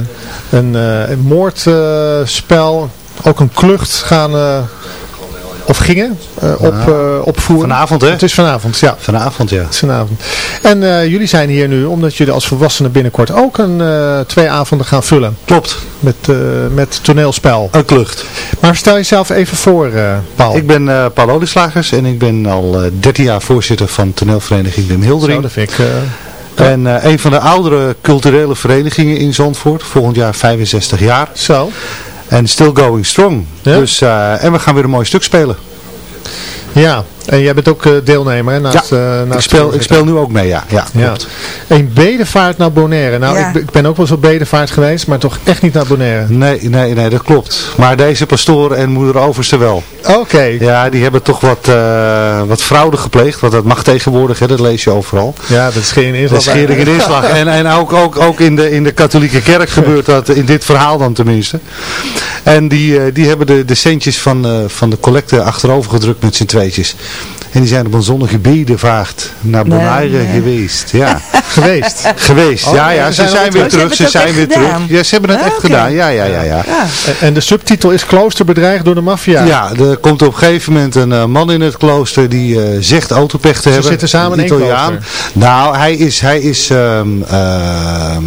een, een moordspel, ook een klucht gaan... of gingen eh, op, eh, opvoeren. Vanavond, hè? Het is vanavond, ja. Vanavond, ja. Vanavond. En eh, jullie zijn hier nu omdat jullie als volwassenen binnenkort ook een, twee avonden gaan vullen. Klopt. Met, met toneelspel. Een klucht. Maar stel jezelf even voor, Paul. Ik ben Paul Olieslagers en ik ben al eh 13 jaar voorzitter van toneelvereniging Wim Zo, Hildering. dat vind ik... En een van de oudere culturele verenigingen in Zandvoort. Volgend jaar 65 jaar. Zo. En still going strong. Ja? Dus, eh, en we gaan weer een mooi stuk spelen. ja, en jij bent ook eh, deelnemer hè, naast, ja, eh, naast ik, speel, ik speel nu ook mee, ja. ja, Ja. klopt. Een bedevaart naar Bonaire. Nou, Ja. ik, ben- ik ben ook wel eens op bedevaart geweest, maar toch echt niet naar Bonaire. Nee, nee, nee, dat klopt. Maar deze pastoor en moeder Overste wel. Oké. Ja, die hebben toch wat, eh, wat fraude gepleegd. Want dat mag tegenwoordig, hè, dat lees je overal. Ja, dat is geen inslag. Dat is schering en inslag. En, en ook, ook, ook in, de, in de katholieke kerk gebeurt dat, in dit verhaal dan tenminste. En die, eh, die hebben de, de centjes van, eh, van de collecte achterover gedrukt met z'n tweetjes. En die zijn op een zonnige bedevaart naar Bonaire nee. geweest. Ja. geweest. geweest, Oh, ja, ja. ze Ze zijn weer terug. terug. Ze Ze zijn weer terug. Ja, ze hebben het Ah, echt gedaan. Ja, ja, ja, ja. Ja. En- de subtitel is Klooster bedreigd door de maffia. Ja, er komt op een gegeven moment een eh, man in het klooster die eh, zegt autopech te hebben. zitten samen in Italiaan. Nou, hij is, hij is ehm, ehm,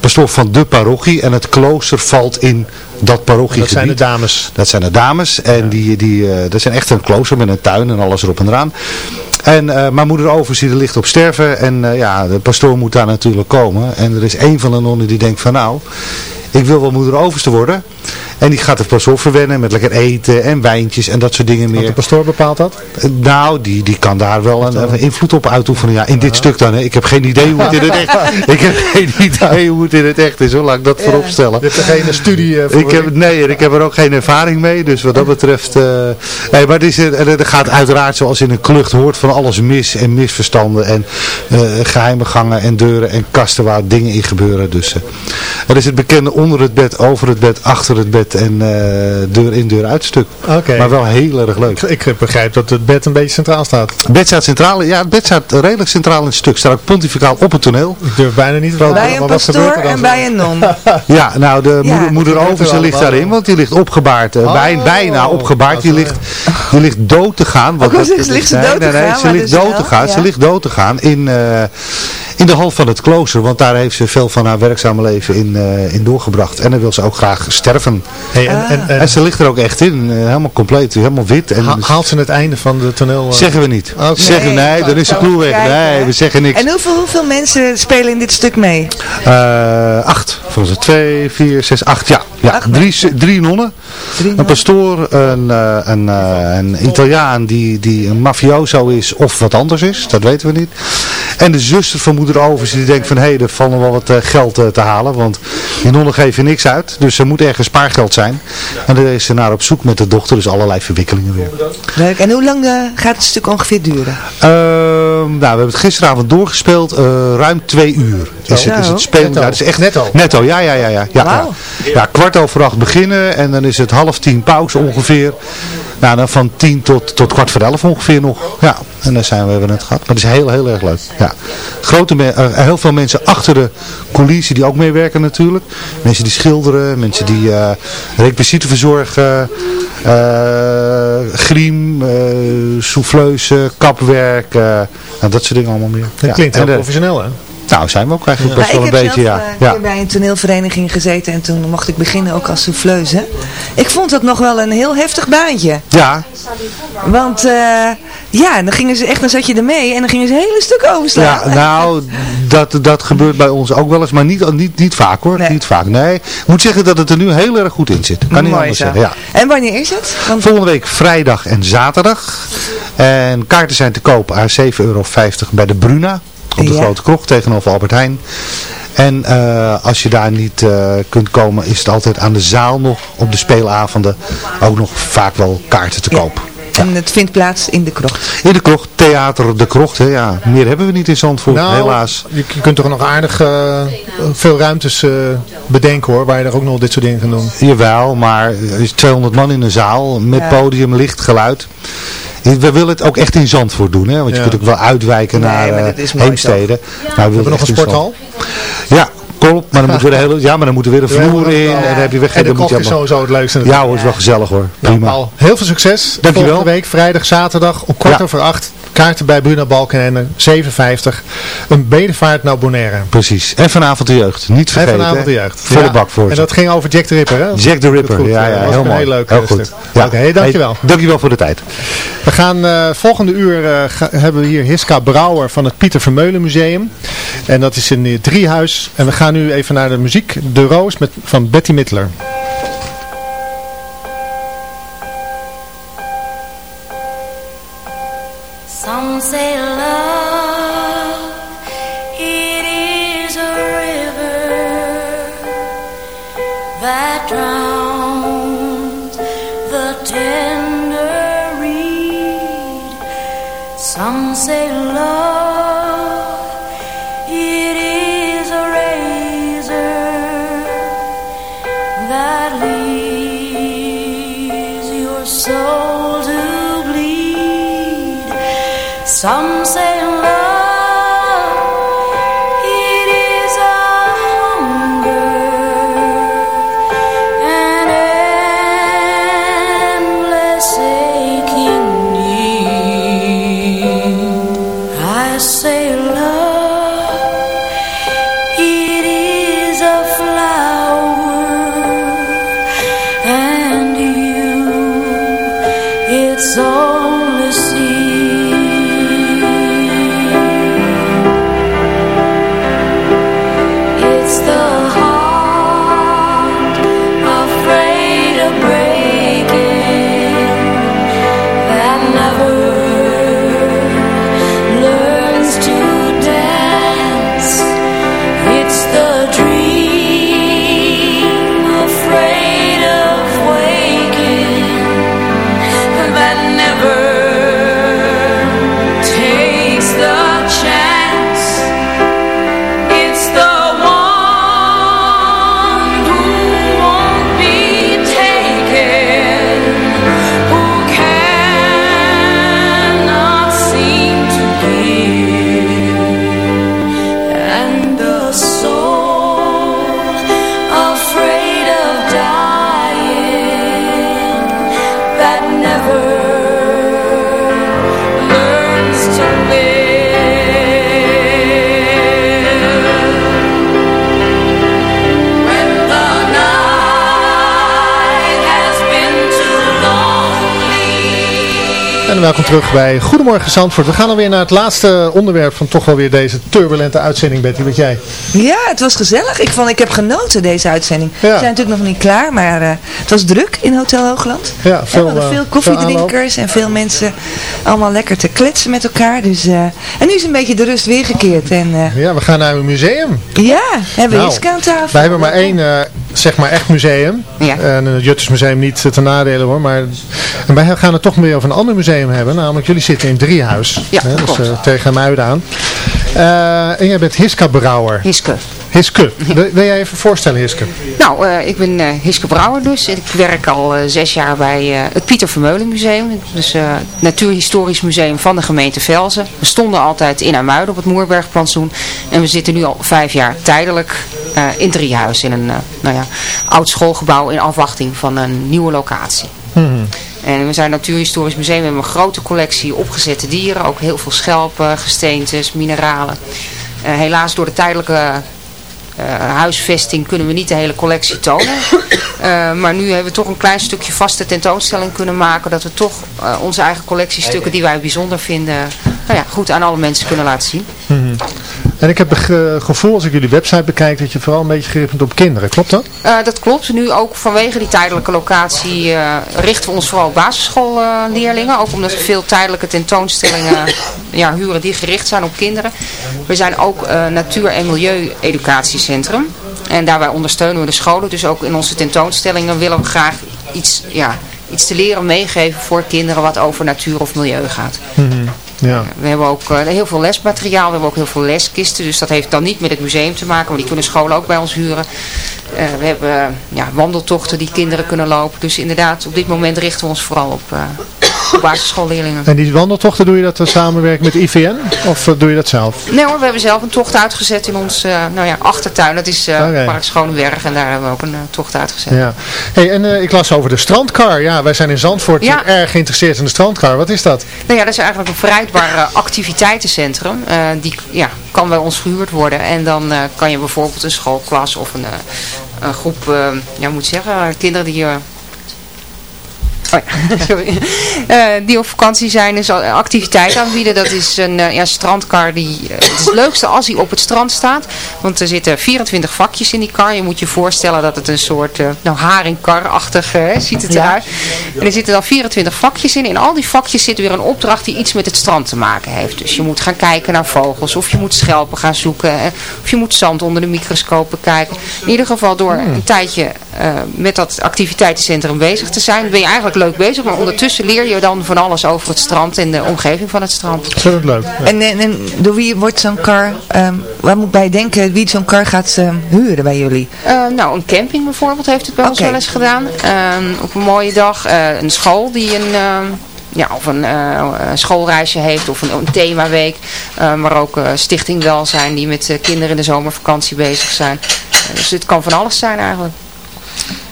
pastoor van de parochie en het klooster valt in dat parochiegebied. Dat zijn de dames. Dat zijn de dames en die, die, eh, dat zijn echt een klooster met een tuin en alles erop en eraan. En eh, mijn moeder Overziede ligt op sterven en eh, ja, de pastoor moet daar natuurlijk komen. En er is één van de nonnen die denkt van nou, ik wil wel moeder Overste worden. En die gaat de pastoor verwennen met lekker eten en wijntjes en dat soort dingen Want de meer. pastoor bepaalt dat? Eh, Nou, die, die kan daar wel een, een invloed op uitoefenen. Ja, in dit stuk dan. Hè. Ik heb geen idee hoe het in het echt Ik heb geen idee hoe het in het echt is. Hoe laat ik dat voorop stellen. Je hebt er geen studie eh, voor. Ik heb, nee, en ik heb er ook geen ervaring mee. Dus wat dat betreft... eh, nee, maar het is, er, er gaat uiteraard zoals in een klucht hoort van alles mis en misverstanden. En eh, geheime gangen en deuren en kasten waar dingen in gebeuren. Dus eh, er is het bekende onder het bed, over het bed, achter het bed en eh, deur in deur uit stuk. Maar wel heel erg leuk. Ik, ik begrijp dat het bed een beetje centraal staat. Het bed staat centraal, ja, het bed staat redelijk centraal in het stuk. Staat ook pontificaal op het toneel. Ik durf bijna niet te. Bij een maar wat gebeurt pastoor er dan en zo? bij een non. Ja, nou, de Ja. moeder, moeder Wat gebeurt er Overse ligt daarin, want die ligt opgebaard. eh, bij, Oh. bijna opgebaard. Die ligt, die ligt dood te gaan. Want wou dat- ze nee, dood te nee, nee, gaan, ze maar ligt dood te gaan. Ze ligt dood te gaan in, eh, in de hal van het klooster. Want daar heeft ze veel van haar werkzame leven in, eh, in doorgebracht. En dan wil ze ook graag sterven. Hey, en, en, en En ze ligt er ook echt in. eh, helemaal compleet. Helemaal wit. En ha- haalt ze het einde van de toneel? eh, zeggen we niet. Oké. Zeggen, nee, Nee, dan is de clue weg. kijken, Nee, hè? we zeggen niks. En hoeveel, hoeveel mensen spelen in dit stuk mee? Eh, acht. Volgens mij twee, vier, zes, acht. Ja, ja. Acht Drie, drie nonnen. Drie Een pastoor, een, eh, een, eh, een Italiaan die, die een mafioso is of wat anders is. Dat weten we niet. En de zuster van moeder Overs die denkt van hé, hey, er valt nog wel wat eh, geld eh, te halen. Want die nonnen geven niks uit. Dus er moet ergens spaargeld zijn. En daar is ze naar op zoek met de dochter. Dus allerlei verwikkelingen weer. Leuk. En hoe lang eh, gaat het stuk ongeveer duren? Ehm, nou, we hebben het gisteravond doorgespeeld. eh, ruim twee uur is het, is het spelen. Netto. Ja, dat is echt Netto. Netto, ja, ja, ja. Ja, ja, ja. Wauw. ja kwart over acht beginnen en dan is het half tien pauze ongeveer. Nou, dan van tien tot, tot kwart voor elf ongeveer nog. Ja, en dan zijn we, hebben we het gehad. Maar het is heel, heel erg leuk. Ja. Grote eh, heel veel mensen achter de coulissen die ook meewerken natuurlijk. Mensen die schilderen, mensen die eh requisieten verzorgen, eh griem, souffleusen, kapwerk, nou, dat soort dingen allemaal meer. Dat Ja. klinkt heel professioneel hè? Nou, zijn we ook eigenlijk best wel ik een heb beetje, zelf ja. eh, een ja. keer bij een toneelvereniging gezeten en toen mocht ik beginnen ook als souffleuse. Ik vond dat nog wel een heel heftig baantje. Ja, Want eh, ja, dan gingen ze echt, dan zat je ermee en dan gingen ze hele stukken overslaan. ja nou, dat, dat gebeurt bij ons ook wel eens, maar niet, niet, niet vaak hoor. Niet vaak, nee. Ik moet zeggen dat het er nu heel erg goed in zit. Kan niet Mooi anders zo. zeggen, ja. En wanneer is het? Want Volgende week vrijdag en zaterdag. En kaarten zijn te koop aan 7,50 euro bij de Bruna. Op de Ja. Grote Krocht tegenover Albert Heijn. En eh, als je daar niet eh, kunt komen, is het altijd aan de zaal nog op de speelavonden ook nog vaak wel kaarten te koop. En het vindt plaats in de krocht. In de krocht, theater de krocht, hè, ja. Meer hebben we niet in Zandvoort, Nou, helaas. Je, je kunt toch nog aardig eh, veel ruimtes eh, bedenken hoor, waar je er ook nog dit soort dingen kan doen. Jawel, maar er is 200 man in een zaal met Ja. podium, licht, geluid. We willen het ook echt in Zandvoort doen, hè? want je Ja. kunt ook wel uitwijken Nee, naar maar eh, dat is mooi Heemstede. toch? Maar we Hebben we nog echt een sporthal? Ja, klopt, maar dan moeten we de hele, ja, maar dan moeten we weer de vloer in en dan heb je weg. En de moet koch is sowieso het leukste Ja hoor, is wel gezellig hoor. Prima. Heel veel succes. Dankjewel. Volgende week, vrijdag, zaterdag, om kwart over acht. Kaarten bij Bruna Balkenende, 7,50. Een bedevaart naar Bonaire. Precies. En vanavond de jeugd, niet En vergeten. vanavond de jeugd. Voor Ja, de bak voor En dat ging over Jack the Ripper, hè? Jack the Ripper, ja, ja, heel mooi. Heel leuk heel eh, goed. Ja. Oké, hey, dankjewel. Hey, dankjewel voor de tijd. We gaan eh, volgende uur eh, ga- hebben we hier Hiska Brouwer van het Pieter Vermeulen Museum. En dat is in het Driehuis. En we gaan nu even naar de muziek De Roos met, van Betty Midler. It's only seed. En welkom terug bij Goedemorgen Zandvoort. We gaan alweer naar het laatste onderwerp van toch wel weer deze turbulente uitzending, Betty. Wat jij? Ja, het was gezellig. Ik, vond, ik heb genoten deze uitzending. Ja. We zijn natuurlijk nog niet klaar, maar eh, het was druk in Hotel Hoogland. Ja, En veel, we hadden eh, veel veel koffiedrinkers en veel mensen allemaal lekker te kletsen met elkaar. Dus, eh, en nu is een beetje de rust weergekeerd. En, Ja, we gaan naar een museum. ja, hebben we Nou, Iska aan tafel. Wij hebben maar één, zeg maar, echt museum. Ja. En het Juttersmuseum niet ten nadele hoor. Maar en wij gaan het toch weer over een ander museum hebben. Namelijk, jullie zitten in Driehuis. Ja, hè, dus eh, tegen Muiden aan. Eh, en jij bent Hiska Brouwer. Hiske. Hiske. Wil, jij even voorstellen, Hiske? Nou, eh, ik ben eh Hiske Brouwer dus. Ik werk al zes jaar bij het Pieter Vermeulen Museum. Dus eh Natuurhistorisch Museum van de gemeente Velzen. We stonden altijd in Amuiden op het Moerbergplantsoen. En we zitten nu al vijf jaar tijdelijk in Driehuis. In een nou ja, oud schoolgebouw in afwachting van een nieuwe locatie. En we zijn een natuurhistorisch museum. We hebben een grote collectie opgezette dieren. Ook heel veel schelpen, gesteentes, mineralen. Eh, helaas door de tijdelijke eh, huisvesting kunnen we niet de hele collectie tonen. Eh, maar nu hebben we toch een klein stukje vaste tentoonstelling kunnen maken. Dat we toch eh, onze eigen collectiestukken die wij bijzonder vinden, nou ja, goed aan alle mensen kunnen laten zien. Mhm. En ik heb het ge- gevoel als ik jullie website bekijk dat je vooral een beetje gericht bent op kinderen. Klopt dat? Eh, dat klopt. Nu ook vanwege die tijdelijke locatie eh, richten we ons vooral op basisschoolleerlingen. ook omdat we veel tijdelijke tentoonstellingen ja, huren die gericht zijn op kinderen. We zijn ook eh, natuur- en milieu-educatiecentrum. En daarbij ondersteunen we de scholen. Dus ook in onze tentoonstellingen willen we graag iets, ja, iets te leren meegeven voor kinderen wat over natuur of milieu gaat. Mhm. Ja. We hebben ook eh, heel veel lesmateriaal, we hebben ook heel veel leskisten. Dus dat heeft dan niet met het museum te maken, maar die kunnen scholen ook bij ons huren. Eh, we hebben ja, wandeltochten die kinderen kunnen lopen. Dus inderdaad, op dit moment richten we ons vooral op, eh, op basisschoolleerlingen. En die wandeltochten doe je dat in samenwerking met IVN? Of eh, doe je dat zelf? Nee hoor, we hebben zelf een tocht uitgezet in ons eh, nou ja, achtertuin. Dat is eh Oké. Park Schoonenberg en daar hebben we ook een tocht uitgezet. Ja. Hey, en ik las over de strandkar. Ja, wij zijn in Zandvoort Ja. erg geïnteresseerd in de strandkar. Wat is dat? Nou ja, dat is eigenlijk een verrijdbaar activiteitencentrum. Die ja, kan bij ons gehuurd worden. En dan kan je bijvoorbeeld een schoolklas of een, een groep, ja, moet zeggen, kinderen die... eh, Oh ja, sorry. Eh, die op vakantie zijn, dus al- activiteit aanbieden. Dat is een eh, ja, strandkar. Die, eh, het is het leukste als hij op het strand staat. Want er zitten 24 vakjes in die kar. Je moet je voorstellen dat het een soort eh, nou, haringkar-achtig eh, ziet het Ja. eruit. En er zitten dan 24 vakjes in. In al die vakjes zit weer een opdracht die iets met het strand te maken heeft. Dus je moet gaan kijken naar vogels. Of je moet schelpen gaan zoeken. eh, Of je moet zand onder de microscoop bekijken. In ieder geval door een tijdje eh, met dat activiteitencentrum bezig te zijn. Ben je eigenlijk leuk bezig. Maar ondertussen leer je dan van alles over het strand en de omgeving van het strand. Ontzettend leuk. Ja. En, en, en door wie wordt zo'n car, ehm, waar moet bij denken, wie zo'n car gaat ehm, huren bij jullie? Eh, nou, een camping bijvoorbeeld heeft het bij ons wel eens gedaan. Ehm, op een mooie dag. Eh, een school die een, ehm, ja, of een eh, een schoolreisje heeft of een, een themaweek. Maar ook eh, Stichting Welzijn die met eh, kinderen in de zomervakantie bezig zijn. Dus het kan van alles zijn eigenlijk.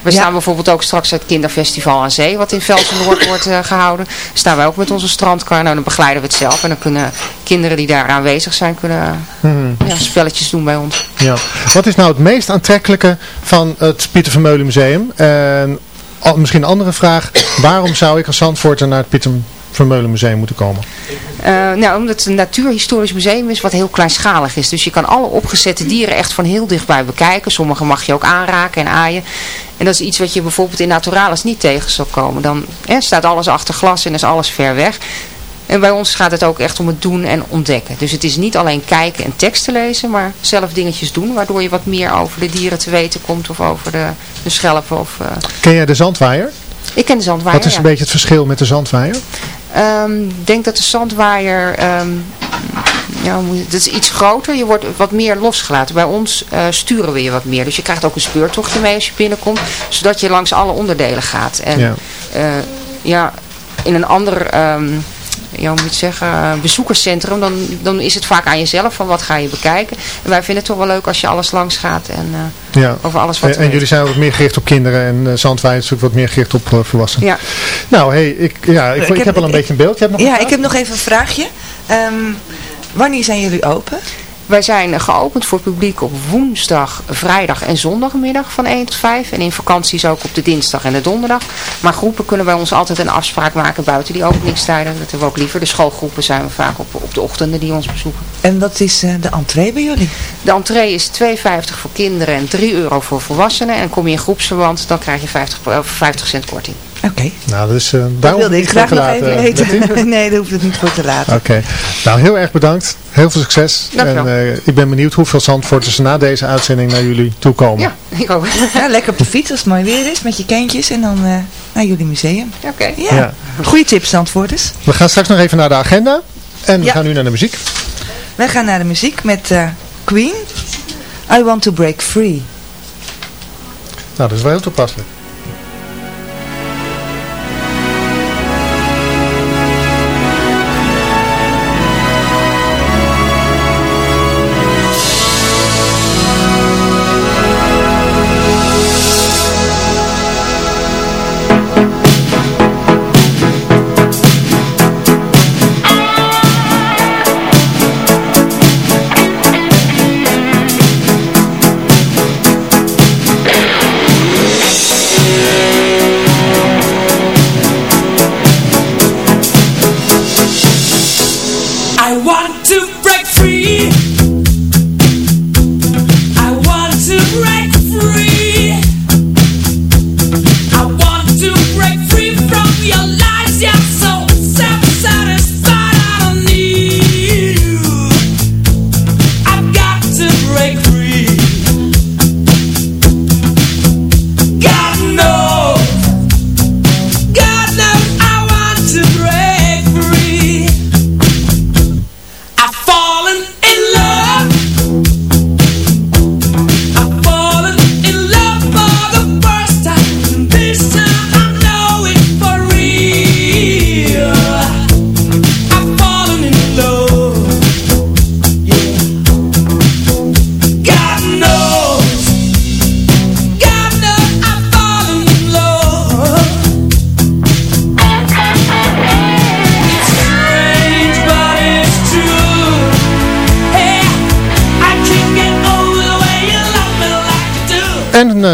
We staan bijvoorbeeld ook straks het kinderfestival aan zee, wat in Velsen wordt eh, gehouden. Staan wij ook met onze strandkar. Nou, dan begeleiden we het zelf. En dan kunnen kinderen die daar aanwezig zijn, kunnen Mhm. ja, spelletjes doen bij ons. Ja. Wat is nou het meest aantrekkelijke van het Pieter Vermeulen Museum? En al- misschien een andere vraag. Waarom zou ik als Zandvoorter naar het Pieter Vermeulen Museum moeten komen? Eh, nou, omdat het een natuurhistorisch museum is wat heel kleinschalig is. Dus je kan alle opgezette dieren echt van heel dichtbij bekijken. Sommige mag je ook aanraken en aaien. En dat is iets wat je bijvoorbeeld in Naturalis niet tegen zal komen. Dan hè, staat alles achter glas en is alles ver weg. En bij ons gaat het ook echt om het doen en ontdekken. Dus het is niet alleen kijken en teksten lezen, maar zelf dingetjes doen. Waardoor je wat meer over de dieren te weten komt of over de, de schelpen. Of, eh, Ken jij de Zandwaaier? Ik ken de zandwaaier, Wat is ja. een beetje het verschil met de Zandwaaier? Ehm, Ik denk dat de zandwaaier, ehm, ja, dat is iets groter. Je wordt wat meer losgelaten. Bij ons eh, sturen we je wat meer. Dus je krijgt ook een speurtochtje mee als je binnenkomt. Zodat je langs alle onderdelen gaat. En Ja. ja, ja in een ander... ehm, ja, moet zeggen, eh, bezoekerscentrum, dan, dan is het vaak aan jezelf van wat ga je bekijken. En wij vinden het toch wel leuk als je alles langs gaat en eh, Ja. over alles wat En, en jullie zijn wat meer gericht op kinderen en uh, Zandwaaier is ook wat meer gericht op uh, volwassenen. Ja. Nou, hey, ik, ja, ik, ik, heb, al een beetje een beeld. Je hebt nog ja, ik heb nog even een vraagje. Ehm, wanneer zijn jullie open? Wij zijn geopend voor het publiek op woensdag, vrijdag en zondagmiddag van 1 tot 5. En in vakanties ook op de dinsdag en de donderdag. Maar groepen kunnen bij ons altijd een afspraak maken buiten die openingstijden. Dat hebben we ook liever. De schoolgroepen zijn we vaak op, op de ochtenden die ons bezoeken. En wat is uh, de entree bij jullie? De entree is 2,50 voor kinderen en 3 euro voor volwassenen. En kom je in groepsverband, dan krijg je 50, 50 cent korting. Oké. Okay. Nou, dus uh, dat wilde ik graag nog even weten. nee, daar hoeft het niet voor te laten. Oké. Okay. Nou, heel erg bedankt. Heel veel succes. Dankjewel. En uh, ik ben benieuwd hoeveel Zandvoorters na deze uitzending naar jullie toe komen. Ja, ik ook. Ja, lekker op de fiets als het mooi weer is met je kindjes en dan uh, naar jullie museum. Oké. Okay. Ja. ja. Goeie tips, Zandvoorters. We gaan straks nog even naar de agenda. En we ja. gaan nu naar de muziek. Wij gaan naar de muziek met uh, Queen. I Want to Break Free. Nou, dat is wel heel toepasselijk.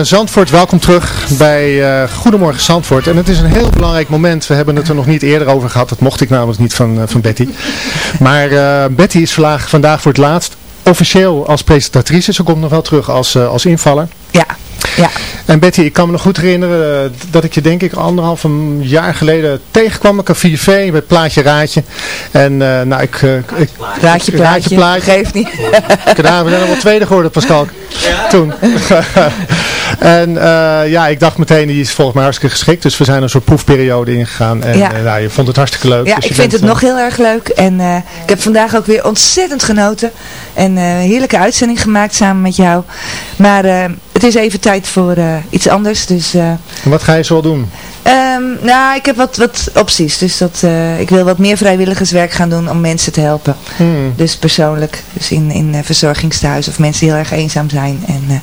Zandvoort, welkom terug bij eh, Goedemorgen Zandvoort. En het is een heel belangrijk moment. We hebben het er nog niet eerder over gehad. Dat mocht ik namelijk niet van, eh, van Betty. Maar eh, Betty is vandaag, vandaag voor het laatst officieel als presentatrice. Ze komt nog wel terug als, eh, als invaller. Ja, ja. En Betty, ik kan me nog goed herinneren eh, dat ik je denk ik anderhalf een jaar geleden tegenkwam. Ik had 4V met Plaatje Raadje. En eh, nou, ik... eh, ik Raadje, plaatje, geeft niet. Ik we zijn nog wel tweede geworden, Pascal. Toen. en eh, ja, ik dacht meteen, die is volgens mij hartstikke geschikt. Dus we zijn een soort proefperiode ingegaan. En Ja. eh, nou, je vond het hartstikke leuk. Ja, Dus ik vind bent, het nog heel erg leuk. En eh, ik heb vandaag ook weer ontzettend genoten. En eh, een heerlijke uitzending gemaakt samen met jou. Maar eh, het is even tijd voor eh, iets anders. Dus eh, wat ga je zo doen? Ehm, nou, ik heb wat, wat opties. Dus dat, eh, ik wil wat meer vrijwilligerswerk gaan doen om mensen te helpen. Hmm. Dus persoonlijk. Dus in, in eh, verzorgingstehuis of mensen die heel erg eenzaam zijn. En, eh,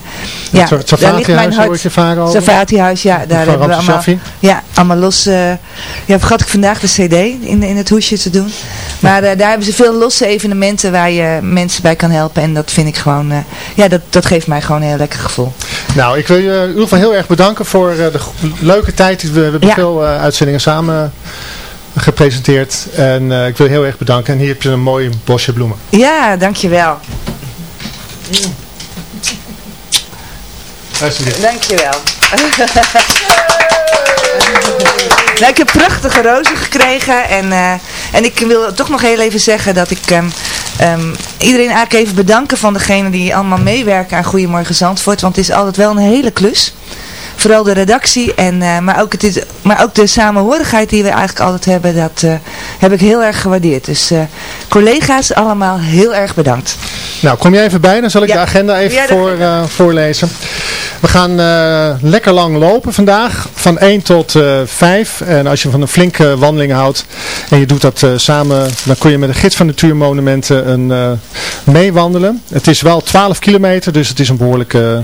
ja, mijn Safati-huis hoor je vaak over. Safati-huis, ja. Daar hebben we allemaal, ja, allemaal los. ja, vergat ik vandaag de cd in, in het hoesje te doen. Maar daar hebben ze veel losse evenementen waar je mensen bij kan helpen. En dat vind ik gewoon, ja, dat, dat geeft mij gewoon een heel lekker gevoel. Nou, ik wil je in ieder geval heel erg bedanken voor de leuke tijd. We, we hebben Ja. veel eh, uitzendingen samen gepresenteerd. En eh, ik wil je heel erg bedanken. En hier heb je een mooi bosje bloemen. Ja, dankjewel. Alsjeblieft. Dankjewel. nou, ik heb prachtige rozen gekregen en, eh, en ik wil toch nog heel even zeggen dat ik ehm, ehm, iedereen eigenlijk even bedanken van degenen die allemaal meewerken aan Goedemorgen Zandvoort, want het is altijd wel een hele klus. Vooral de redactie, en, eh, maar, ook het maar ook de samenhorigheid die we eigenlijk altijd hebben, dat eh, heb ik heel erg gewaardeerd. Dus eh, collega's allemaal heel erg bedankt. Nou, kom jij even bij, dan zal ik Ja. de agenda even Ja, voor, voorlezen. We gaan lekker lang lopen vandaag, van 1 tot eh 5. En als je van een flinke wandeling houdt en je doet dat samen, dan kun je met de gids van Natuurmonumenten een, meewandelen. Het is wel 12 kilometer, dus het is een behoorlijke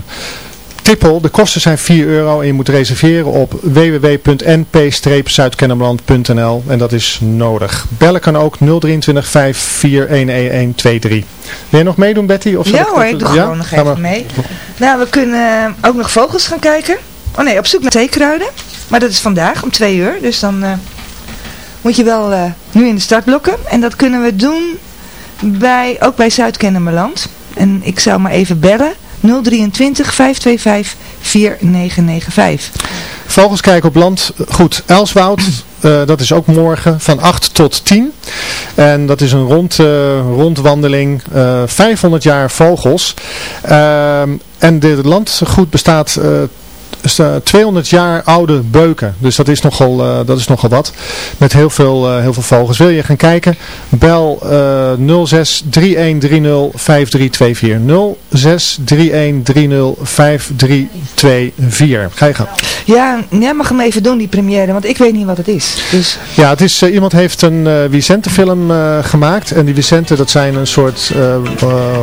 tippel. De kosten zijn 4 euro en je moet reserveren op www.np-zuidkennemerland.nl en dat is nodig. Bellen kan ook 023 541123. Wil je nog meedoen Betty? Of Ja het- hoor, ik doe Ja? gewoon nog even mee. Nou, we kunnen eh, ook nog vogels gaan kijken. Oh nee, op zoek naar theekruiden. Maar dat is vandaag om twee uur. Dus dan eh, moet je wel eh, nu in de startblokken. En dat kunnen we doen bij, ook bij Zuid-Kennemerland. En ik zou maar even bellen. 023 525 4995. Vogels kijken op land. Goed, Elswoud, eh, dat is ook morgen van 8 tot 10. En dat is een rond, eh, rondwandeling, eh 500 jaar vogels. Ehm, en dit landgoed bestaat eh, eh, 200 jaar oude beuken. Dus dat is nogal, eh, dat is nogal wat. Met heel veel, eh, heel veel vogels. Wil je gaan kijken? Bel eh 06 3130 5324. 06 3130 5324. Ga je gaan. Ja, jij mag hem even doen, die première. Want ik weet niet wat het is. Dus Ja, het is, eh, iemand heeft een eh Vicente film eh, gemaakt. En die Vicente, dat zijn een soort... eh, eh, eh,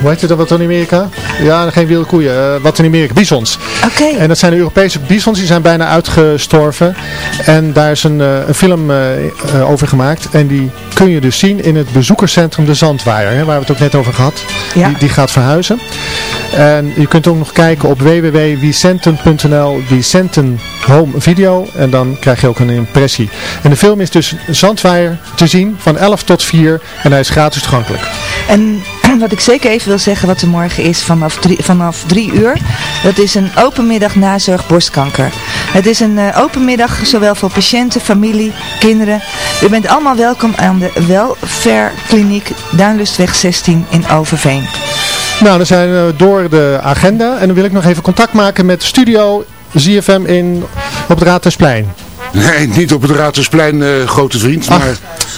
hoe heet het dat wat in Amerika? Ja, geen wilde koeien. eh, wat in Amerika? Bisons. Oké. En dat zijn de Europese bisons. Die zijn bijna uitgestorven. En daar is een, eh, een film eh, eh, over gemaakt. En die kun je dus zien in het bezoekerscentrum De Zandwaaier. Hè, waar we het ook net over gehad. Ja. Die, die gaat verhuizen. En je kunt ook nog kijken op www.vicenten.nl Vicenten Home Video. En dan krijg je ook een impressie. En de film is dus Zandwaaier te zien van 11 tot 4. En hij is gratis toegankelijk. En wat ik zeker even wil zeggen wat er morgen is vanaf drie, vanaf drie uur. Dat is een open middag nazorg borstkanker. Het is een eh, open middag zowel voor patiënten, familie, kinderen. U bent allemaal welkom aan de Welfare Kliniek Duinlustweg 16 in Overveen. Nou, dan zijn we door de agenda. En dan wil ik nog even contact maken met studio ZFM in, op het Raadhuisplein. Nee, niet op het Raadhuisplein, eh, grote vriend, maar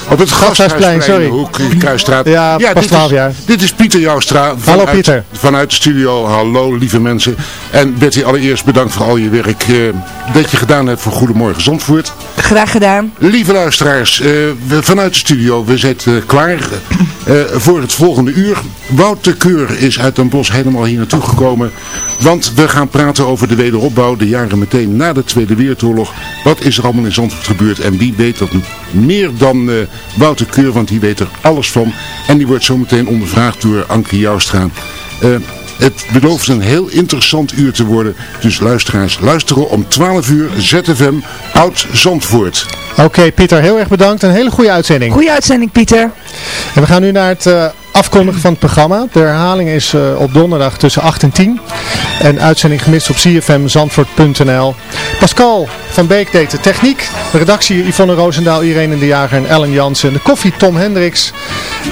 op het Gasthuisplein, sorry. hoek, Kruisstraat. Ja, pas dit 12 is, jaar. Dit is Pieter Joustra. Hallo, vanuit- Pieter. Vanuit de studio, hallo lieve mensen. En Betty, allereerst bedankt voor al je werk eh, dat je gedaan hebt voor Goedemorgen Zandvoort. Graag gedaan. Lieve luisteraars, eh, we, vanuit de studio, we zitten klaar eh, voor het volgende uur. Wouter Keur is uit Den Bosch helemaal hier naartoe gekomen. Want we gaan praten over de wederopbouw, de jaren meteen na de Tweede Wereldoorlog. Wat is er allemaal in Zandvoort gebeurd en wie weet dat meer dan eh, Wouter Keur, want die weet er alles van. En die wordt zometeen ondervraagd door Anke Joustra. Eh, Het belooft een heel interessant uur te worden. Dus luisteraars, luisteren om 12 uur ZFM Oud Zandvoort. Oké Pieter, heel erg bedankt. Een hele goede uitzending. Goeie uitzending Pieter. En we gaan nu naar het eh, afkondigen van het programma. De herhaling is eh, op donderdag tussen 8 en 10. En uitzending gemist op cfmzandvoort.nl. Pascal van Beek deed de techniek. De redactie Yvonne Roosendaal, Irene de Jager en Ellen Jansen. De koffie Tom Hendricks.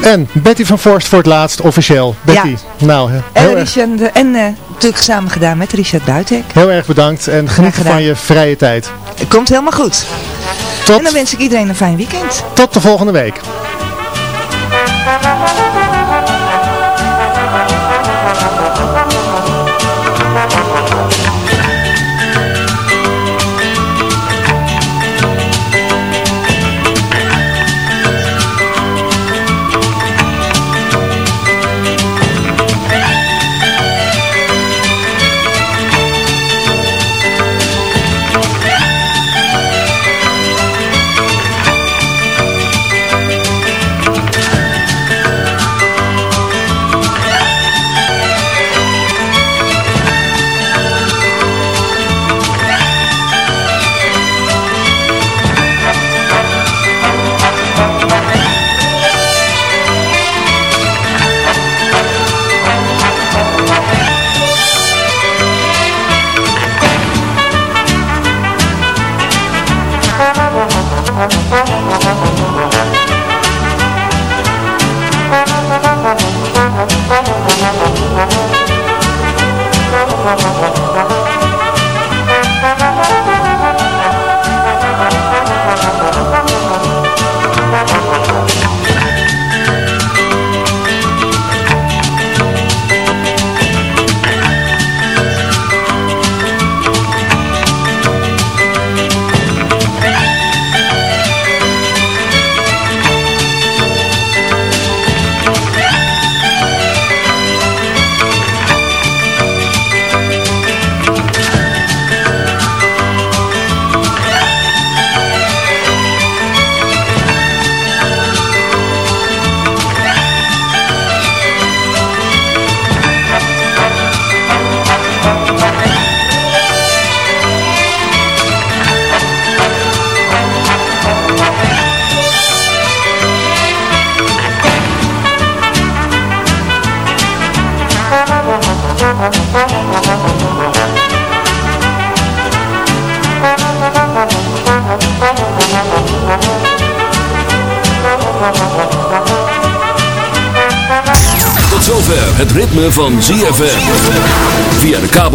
En Betty van Forst voor het laatst officieel. Betty, nou heel En, erg, Richard, en eh, natuurlijk samen gedaan met Richard Buitek. heel erg bedankt. En geniet van je vrije tijd. Het komt helemaal goed. Tot- En dan wens ik iedereen een fijn weekend. Tot de volgende week.